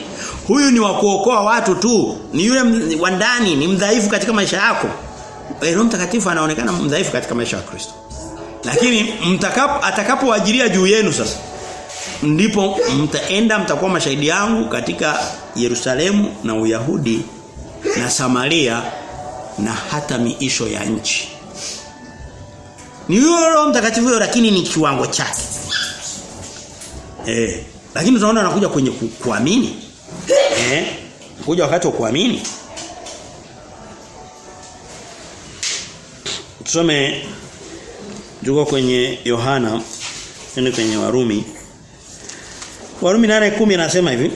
Huyu ni wa kuokoa watu tu. Ni yule wa ndani ni mdhaifu katika maisha yako. Roho mtakatifu anaonekana mdhaifu katika maisha ya Kristo lakini mtakapo atakapoajiria juu yenu sasa ndipo mtaenda mtakuwa mashahidi yangu katika Yerusalemu na Uyahudi na Samaria na hata miisho ya nchi. Ni yule Roho Mtakatifu yule lakini ni kiwango chake. Eh, lakini tunaona anakuja kwenye ku, kuamini. Eh? Kuja wakati wa kuamini. Tusome tuko kwenye Yohana ndio kwenye Warumi. Warumi 8:10 anasema hivi.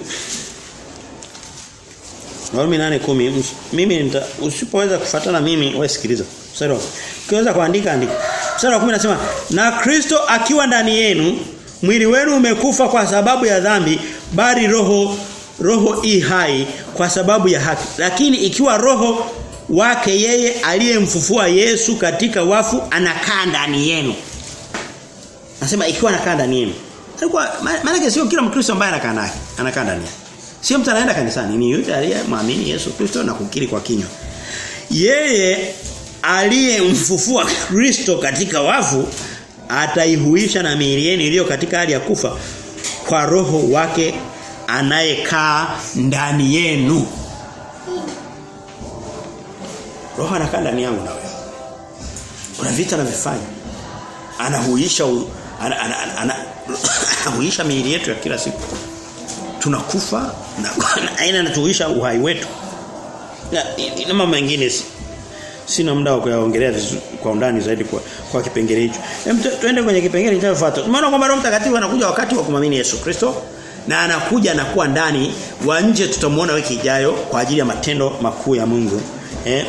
Warumi 8:10 mimi nita, usipoweza kufuatana mimi wewe sikiliza. Mstari wa. Ukiweza kuandika andika. Mstari wa 10 anasema na Kristo akiwa ndani yenu mwili wenu umekufa kwa sababu ya dhambi bali roho roho i hai kwa sababu ya haki. Lakini ikiwa roho wake yeye aliyemfufua Yesu katika wafu anakaa ndani yenu. Nasema ikiwa anakaa ndani yenu. Alikuwa maana sio kila Mkristo ambaye anakaa naye, anakaa ndani yake. Sio mtu anaenda kanisani, ni yule aliyemwamini Yesu Kristo na kukiri kwa kinywa. Yeye aliyemfufua Kristo katika wafu ataihuisha na miili yenu iliyo katika hali ya kufa kwa roho wake anayekaa ndani yenu. Roho anakaa ndani yangu na wewe. Kuna vita anavifanya. Anahuisha ana, ana, ana, ana, anahuisha miili yetu ya kila siku. Tunakufa na aina anatuhuisha uhai wetu. Na, na mambo mengine sina muda wa kuyaongelea kwa undani zaidi kwa kwa kipengele hicho. Tuende kwenye kipengele kinachofuata. Tumeona kwamba Roho Mtakatifu anakuja wakati wa kumamini Yesu Kristo na anakuja na kuwa ndani wa nje tutamuona wiki ijayo kwa ajili ya matendo makuu ya Mungu. Eh,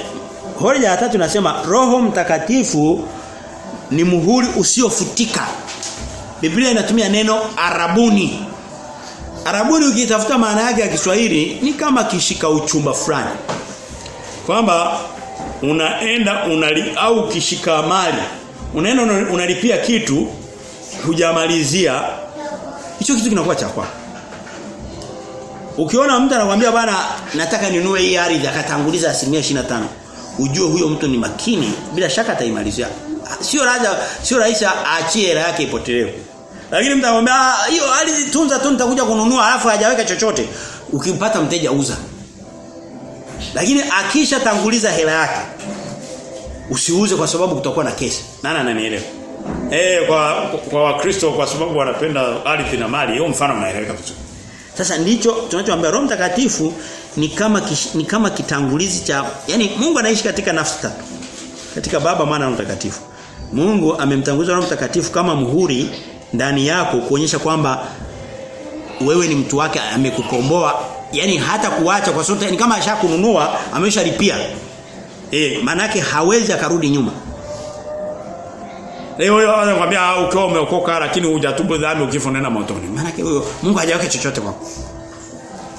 hoja ya tatu nasema Roho Mtakatifu ni muhuri usiofutika. Biblia inatumia neno arabuni. Arabuni ukitafuta maana yake ya Kiswahili ni kama kishika uchumba fulani. Kwamba unaenda unali au kishika mali. Unaenda unalipia kitu hujamalizia hicho kitu kinakuwa cha kwako. Ukiona mtu anakuambia bana nataka ninunue hii ardhi akatanguliza asilimia 25 ujue huyo mtu ni makini bila shaka ataimalizia. Sio raja sio rahisi aachie hela yake ipotelee. Lakini mtamwambia hiyo ardhi tunza tu nitakuja kununua alafu hajaweka chochote. Ukimpata mteja uza. Lakini akisha tanguliza hela yake usiuze kwa sababu kutakuwa na kesi. Nani ananielewa? Eh kwa kwa Wakristo kwa sababu wanapenda ardhi na mali, hiyo mfano mnaeleweka vizuri. Sasa ndicho tunachoambia Roho Mtakatifu ni kama kish, ni kama kitangulizi cha yani Mungu anaishi katika nafsi tatu. Katika Baba, Mwana na Mtakatifu. Mungu amemtanguliza Roho Mtakatifu kama muhuri ndani yako kuonyesha kwamba wewe ni mtu wake amekukomboa yani hata kuacha kwa sababu ni kama ashakununua ameshalipia. Eh maana yake hawezi akarudi nyuma. Leo huyo anakuambia ukiwa umeokoka lakini hujatubu dhambi ukifa unaenda motoni. Maana yake Mungu hajaweka chochote kwako.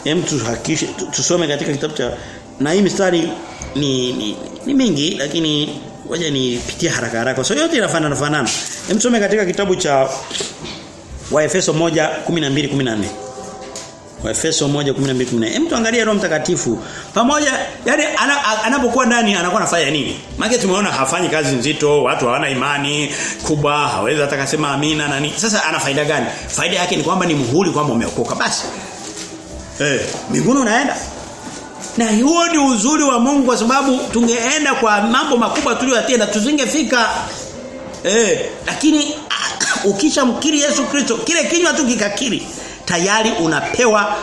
Hem tuhakishe tusome katika kitabu cha na hii mistari ni ni, ni mingi lakini waje nipitie haraka haraka. So yote inafanana fanana. Hem tusome katika kitabu cha Waefeso 1:12 14. Waefeso 1:12-14. Hem tuangalie Roho Mtakatifu. Pamoja yani anapokuwa ndani anakuwa anafanya nini? Maana tumeona hafanyi kazi nzito, watu hawana imani kubwa, hawezi hata kusema amina na nini. Sasa ana faida gani? Faida yake ni kwamba ni muhuri kwamba umeokoka basi. Eh, mbinguni unaenda. Na huo ni uzuri wa Mungu kwa sababu tungeenda kwa mambo makubwa tuliyotenda tusingefika. Eh, lakini ukisha mkiri Yesu Kristo, kile kinywa tu kikakiri tayari unapewa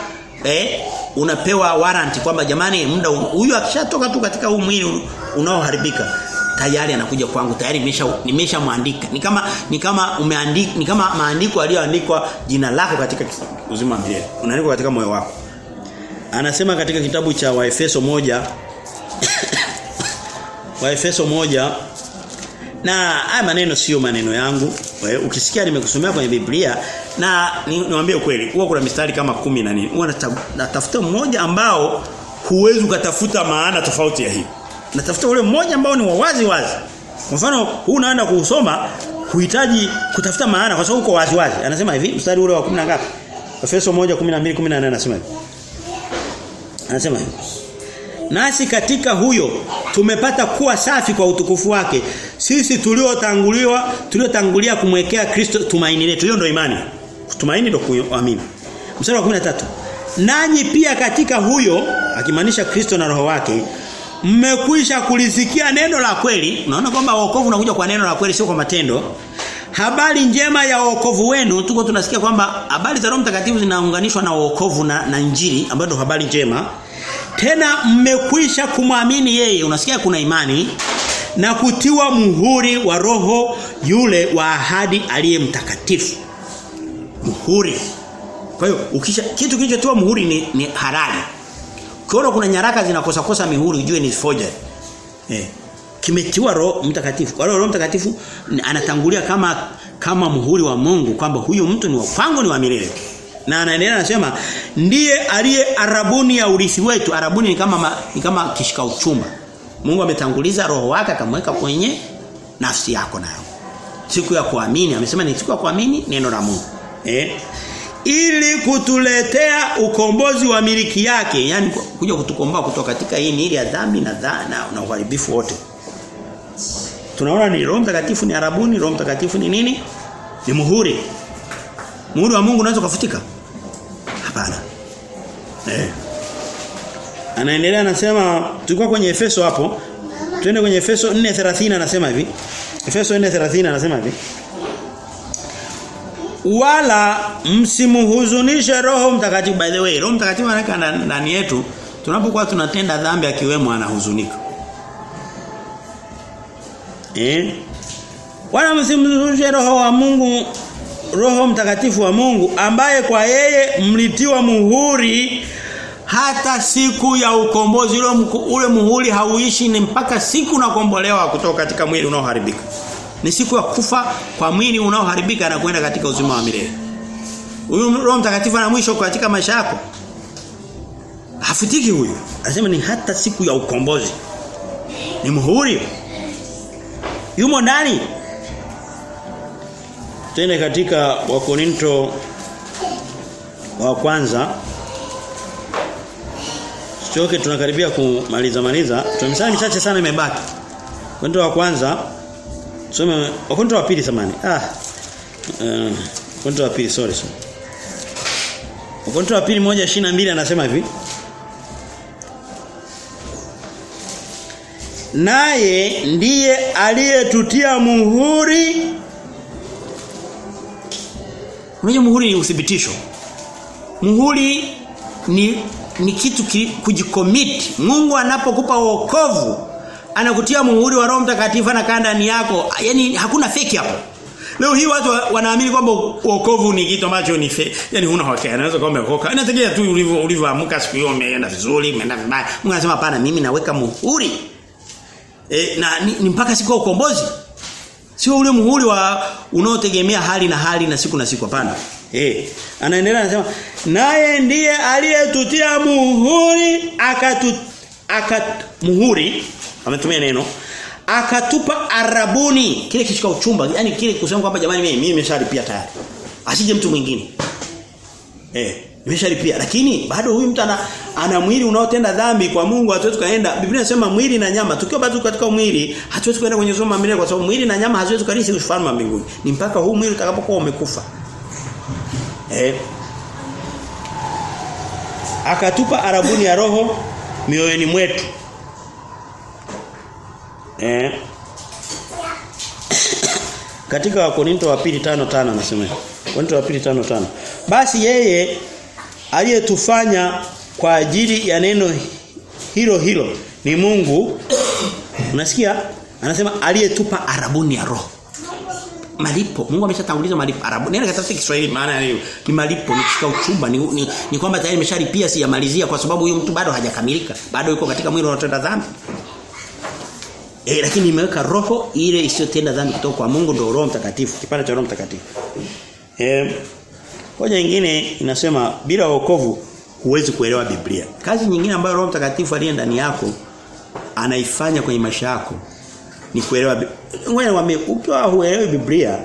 eh unapewa warrant kwamba jamani muda huyu akishatoka tu katika huu mwili unaoharibika tayari anakuja kwangu tayari nimesha nimeshamwandika ni kama ni kama umeandika ni kama maandiko aliyoandikwa jina lako katika uzima milele unaandikwa katika moyo wako anasema katika kitabu cha Waefeso moja Waefeso moja na haya maneno sio maneno yangu. Ukisikia nimekusomea kwenye Biblia na niwaambie ukweli, huwa kuna mistari kama kumi na nini. Huwa natafuta mmoja ambao huwezi ukatafuta maana tofauti ya hii. Natafuta ule mmoja ambao ni wazi wazi. Kwa mfano, huu unaenda kuusoma huhitaji kutafuta maana kwa sababu uko wazi wazi. Anasema hivi, mstari ule wa 10 na ngapi? Efeso 1:12 18 anasema hivi. Anasema hivyo. Nasi katika huyo tumepata kuwa safi kwa utukufu wake. Sisi tuliotanguliwa tuliotangulia kumwekea Kristo tumaini letu. Hiyo ndio imani. Tumaini ndio kuamini. Mstari wa 13. Nanyi pia katika huyo akimaanisha Kristo na roho wake mmekwisha kulisikia neno la kweli unaona kwamba wokovu unakuja kwa neno la kweli sio kwa matendo habari njema ya wokovu wenu tuko tunasikia kwamba habari za Roho Mtakatifu zinaunganishwa na wokovu na, na injili ambayo ndio habari njema. Tena mmekwisha kumwamini yeye. Unasikia kuna imani? Na kutiwa muhuri wa roho yule wa ahadi aliye mtakatifu. Muhuri. Kwa hiyo ukisha kitu kilichotiwa muhuri ni, ni halali. Ukiona kuna nyaraka zinakosa kosa mihuri ujue ni forgery eh kimetiwa roho mtakatifu. Kwa roho mtakatifu anatangulia kama kama muhuri wa Mungu kwamba huyu mtu ni wa kwangu ni wa milele. Na anaendelea anasema ndiye aliye arabuni ya urithi wetu. Arabuni ni kama ma, ni kama kishika uchumba Mungu ametanguliza roho wake akamweka kwenye nafsi yako nayo. Siku ya kuamini amesema ni siku ya kuamini neno la Mungu. Eh? Ili kutuletea ukombozi wa miliki yake yani kuja kutukomboa kutoka katika hii miili ya dhambi na dhana na uharibifu wote tunaona ni Roho Mtakatifu ni arabuni Roho Mtakatifu ni nini? Ni muhuri. Muhuri wa Mungu unaweza kufutika hapana. Eh. Anaendelea anasema tulikuwa kwenye Efeso hapo. Twende kwenye Efeso 4:30 anasema hivi. Efeso 4:30 anasema hivi. Wala msimuhuzunishe roho mtakatifu. By the way roho mtakatifu anaka ndani yetu? Tunapokuwa tunatenda dhambi akiwemo anahuzunika eh wala msimzushe roho wa Mungu roho mtakatifu wa Mungu ambaye kwa yeye mlitiwa muhuri hata siku ya ukombozi ule ule muhuri hauishi ni mpaka siku nakombolewa kutoka katika mwili unaoharibika ni siku ya kufa kwa mwili unaoharibika na kwenda katika uzima wa milele. Huyu Roho Mtakatifu ana mwisho katika maisha yako. Hafutiki huyu. Anasema ni hata siku ya ukombozi. Ni muhuri. Yumo ndani. Tena katika Wakorinto wa kwanza Choke tunakaribia kumaliza maliza. Tumesali michache sana imebaki. Wakorinto wa kwanza Tusome Wakorinto wa pili samani. Ah. Uh, Wakorintho wa pili sorry sorry. Wakorinto wa pili 1:22 anasema hivi. Naye ndiye aliyetutia muhuri. Unajua muhuri ni uthibitisho. Muhuri ni ni kitu ki, kujikomit. Mungu anapokupa wokovu anakutia muhuri wa Roho Mtakatifu anakaa ndani yako. Yaani hakuna fake hapo. Leo hii watu wanaamini kwamba wokovu ni kitu ambacho ni fake. Yaani huna hakika. Anaweza kwamba umeokoka. Inategemea tu ulivyo ulivyoamka siku hiyo umeenda vizuri, umeenda vibaya. Mungu anasema hapana mimi naweka muhuri. E, na ni, ni mpaka siku ya ukombozi. Sio ule muhuri wa unaotegemea hali na hali na siku na siku hapana. Eh, anaendelea anasema naye ndiye aliyetutia muhuri akatu akat muhuri ametumia neno akatupa arabuni kile kishika uchumba yani kile kusema kwamba jamani mimi mimi nimeshalipia tayari asije mtu mwingine eh nimeshalipia. Lakini bado huyu mtu ana, ana mwili unaotenda dhambi kwa Mungu hatuwezi kaenda. Biblia inasema mwili na nyama. Tukiwa bado katika mwili hatuwezi kwenda kwenye uzima milele kwa sababu mwili na nyama haziwezi kurithi ufalme wa mbinguni. Ni mpaka huu mwili utakapokuwa umekufa. Eh. Akatupa arabuni ya roho mioyoni mwetu. Eh. Katika Wakorinto wa pili tano tano anasema. Wakorinto wa pili tano tano. Basi yeye aliyetufanya kwa ajili ya neno hilo hilo ni Mungu. Unasikia? Anasema aliyetupa arabuni ya roho. Malipo. Mungu ameshatanguliza malipo. Arabuni. Nenda katafute Kiswahili maana ni, ni malipo, ni kushika uchumba, ni, ni, ni kwamba tayari nimeshalipia si yamalizia kwa sababu huyo mtu bado hajakamilika. Bado yuko katika mwili unaotenda dhambi. E, lakini imeweka roho ile isiyotenda dhambi kutoka kwa Mungu ndio Roho Mtakatifu, kipande cha Roho Mtakatifu. Eh hoja nyingine inasema bila wokovu huwezi kuelewa Biblia. Kazi nyingine ambayo Roho Mtakatifu aliye ndani yako anaifanya kwenye maisha yako ni kuelewa ngoja niwaambie ukiwa huelewi Biblia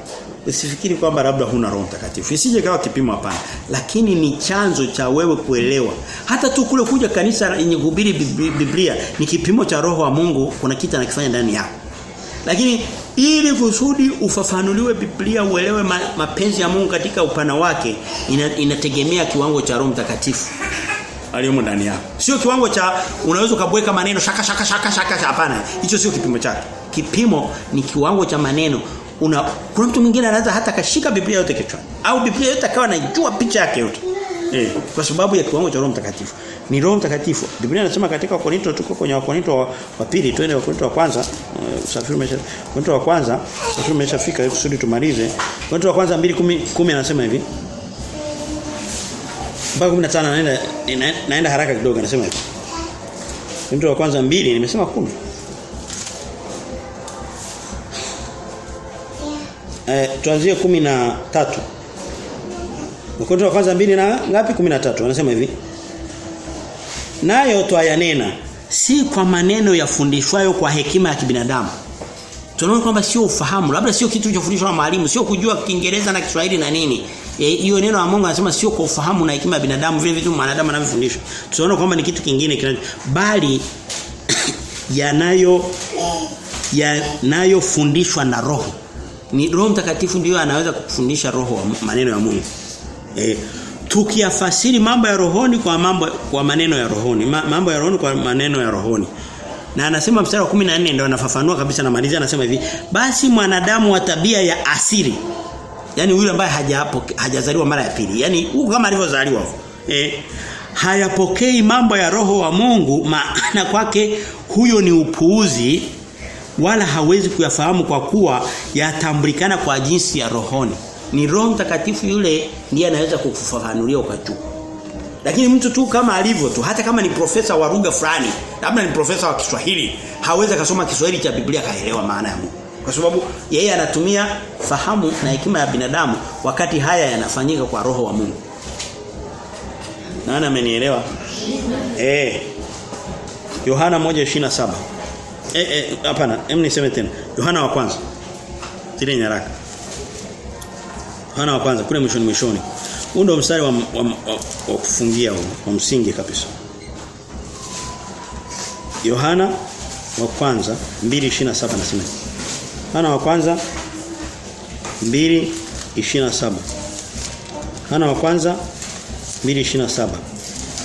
usifikiri kwamba labda huna Roho Mtakatifu. Isije kawa kipimo hapana. Lakini ni chanzo cha wewe kuelewa. Hata tu kule kuja kanisa yenye kuhubiri Biblia ni kipimo cha roho wa Mungu kuna kitu anakifanya ndani yako. Lakini ili kusudi ufafanuliwe Biblia uelewe ma, mapenzi ya Mungu katika upana wake ina, inategemea kiwango cha Roho Mtakatifu. aliyomo ndani yako. Sio kiwango cha unaweza ukabweka maneno shaka shaka shaka shaka hapana. Hicho sio kipimo chake. Kipimo ni kiwango cha maneno. Una kuna mtu mwingine anaweza hata kashika Biblia yote kichwani au Biblia yote akawa anajua picha yake yote. Eh, kwa sababu ya kiwango cha Roho Mtakatifu. Ni Roho Mtakatifu. Biblia inasema katika Wakorinto tuko kwenye Wakorinto wa, wa pili, twende Wakorinto wa kwanza. Uh, usafiri umesha Wakorinto wa kwanza, usafiri umeshafika kusudi tumalize. Wakorinto wa kwanza 2:10 10 anasema hivi. Mpaka 15 naenda naenda haraka kidogo anasema hivi. Wakorinto wa kwanza 2 nimesema 10. Eh tuanzie 13. Wakorintho wa kwanza mbili na ngapi 13 anasema hivi. Nayo twayanena si kwa maneno yafundishwayo kwa hekima ya kibinadamu. Tunaona kwamba sio ufahamu, labda sio kitu kilichofundishwa na mwalimu, sio kujua Kiingereza na Kiswahili na nini. Hiyo e, neno la Mungu anasema sio kwa ufahamu na hekima ya binadamu vile vitu mwanadamu anavyofundishwa. Tunaona kwamba ni kitu kingine kinacho bali yanayo yanayofundishwa na roho. Ni Roho Mtakatifu ndiyo anaweza kufundisha roho maneno ya Mungu. Eh, tukiyafasiri mambo ya rohoni kwa mambo kwa maneno ya rohoni, Ma, mambo ya rohoni kwa maneno ya rohoni. Na anasema mstari wa 14 ndio anafafanua kabisa na malizia anasema hivi, basi mwanadamu wa tabia ya asili. yani yule ambaye hajapo hajazaliwa mara ya pili. yani huko kama alivyozaliwa. Eh, hayapokei mambo ya roho wa Mungu maana kwake huyo ni upuuzi wala hawezi kuyafahamu kwa kuwa yatambulikana kwa jinsi ya rohoni ni Roho Mtakatifu yule ndiye anaweza kukufafanulia ukachukua. Lakini mtu tu kama alivyo tu hata kama ni profesa wa lugha fulani, labda ni profesa wa Kiswahili, hawezi akasoma Kiswahili cha Biblia kaelewa maana ya Mungu. Kwa sababu yeye anatumia fahamu na hekima ya binadamu wakati haya yanafanyika kwa roho wa Mungu. Nani amenielewa? Eh. Yohana 1:27. Eh eh hapana, hem niseme tena. Yohana wa kwanza. Zile nyaraka. Yohana wa kwanza kule mwishoni mwishoni. Huu ndio mstari wa, wa, wa, wa kufungia huu, wa msingi kabisa. Yohana wa kwanza 2:27 nasema. Yohana wa kwanza 2:27. Yohana wa kwanza 2:27.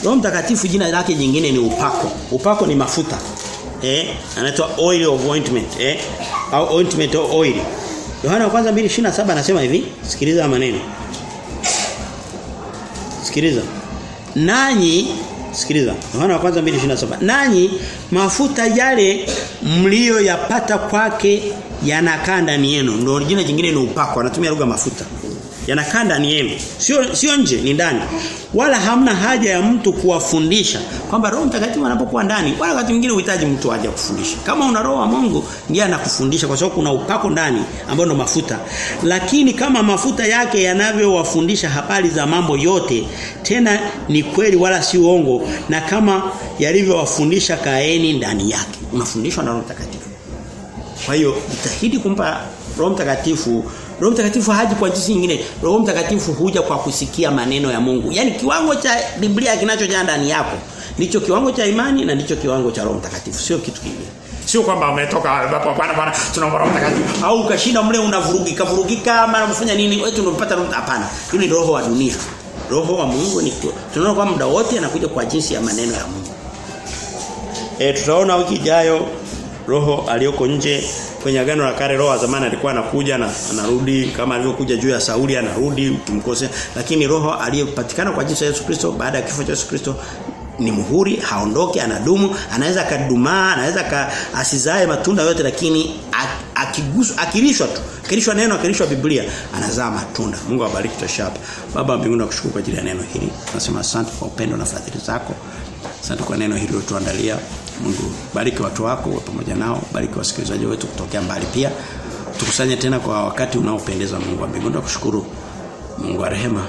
Roho Mtakatifu jina lake jingine ni upako. Upako ni mafuta. Eh, anaitwa oil of ointment, eh? Au ointment of oil. Yohana wa kwanza 2:27 anasema hivi, sikiliza maneno. Sikiliza. Nanyi sikiliza. Yohana wa kwanza 2:27. Nanyi mafuta yale mlioyapata kwake yanakaa ndani yenu. Ndio jina jingine ni upako, anatumia lugha mafuta. Yanakaa ndani yenu. Sio sio nje, ni ndani. Wala hamna haja ya mtu kuwafundisha kwamba Roho Mtakatifu anapokuwa ndani, wala wakati mwingine uhitaji mtu aje kufundisha. Kama una roho wa Mungu, ndiye anakufundisha kwa sababu kuna upako ndani ambao ndo mafuta. Lakini kama mafuta yake yanavyowafundisha habari za mambo yote, tena ni kweli wala si uongo, na kama yalivyowafundisha kaeni ndani yake. Unafundishwa na Roho Mtakatifu. Kwa hiyo jitahidi kumpa Roho Mtakatifu Roho Mtakatifu haji kwa jinsi nyingine. Roho Mtakatifu huja kwa kusikia maneno ya Mungu. Yaani kiwango cha Biblia kinachojaa ndani yako ndicho kiwango cha imani na ndicho kiwango cha Roho Mtakatifu, sio kitu kingine. Sio kwamba umetoka hapo bwana bwana tunaomba Roho Mtakatifu au ukashinda mle unavurugika vurugika mara unafanya nini wewe unapata roho hapana. Hii ni roho wa dunia. Roho wa Mungu ni tunaona kwa muda wote anakuja kwa jinsi ya maneno ya Mungu. Eh tutaona wiki ijayo roho aliyoko nje kwenye agano la kale roho zamani alikuwa anakuja na anarudi kama alivyokuja juu ya Sauli anarudi tumkose. Lakini roho aliyepatikana kwa jinsi ya Yesu Kristo baada ya kifo cha Yesu Kristo ni muhuri haondoki anadumu anaweza kadumaa anaweza asizae matunda yote lakini akiguswa akilishwa tu. Akilishwa neno akilishwa Biblia anazaa matunda. Mungu awabariki tashapa baba mbinguni nakushukuru kwa ajili ya neno hili. Nasema asante kwa upendo na fadhili zako. Asante kwa neno hili ulotuandalia Mungu bariki watu wako pamoja nao bariki wasikilizaji wetu kutokea mbali pia. Tukusanye tena kwa wakati unaopendeza Mungu wa mbinguni. Tunakushukuru Mungu wa rehema.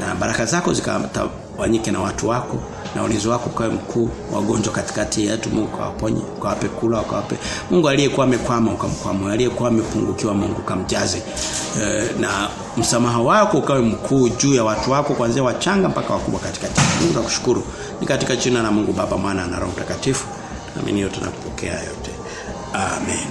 Na baraka zako zikatawanyike na watu wako na ulinzi wako ukawe mkuu wagonjwa katikati yetu. Mungu kawaponye kawape kula kawape. Mungu aliyekuwa amekwama ukamkwamua aliyekuwa amepungukiwa Mungu kamjaze. E, na msamaha wako ukawe mkuu juu ya watu wako kuanzia wachanga mpaka wakubwa katikati. Mungu nakushukuru ni katika jina la Mungu Baba Mwana na Roho Mtakatifu. Naamini yote tunapokea yote. Amen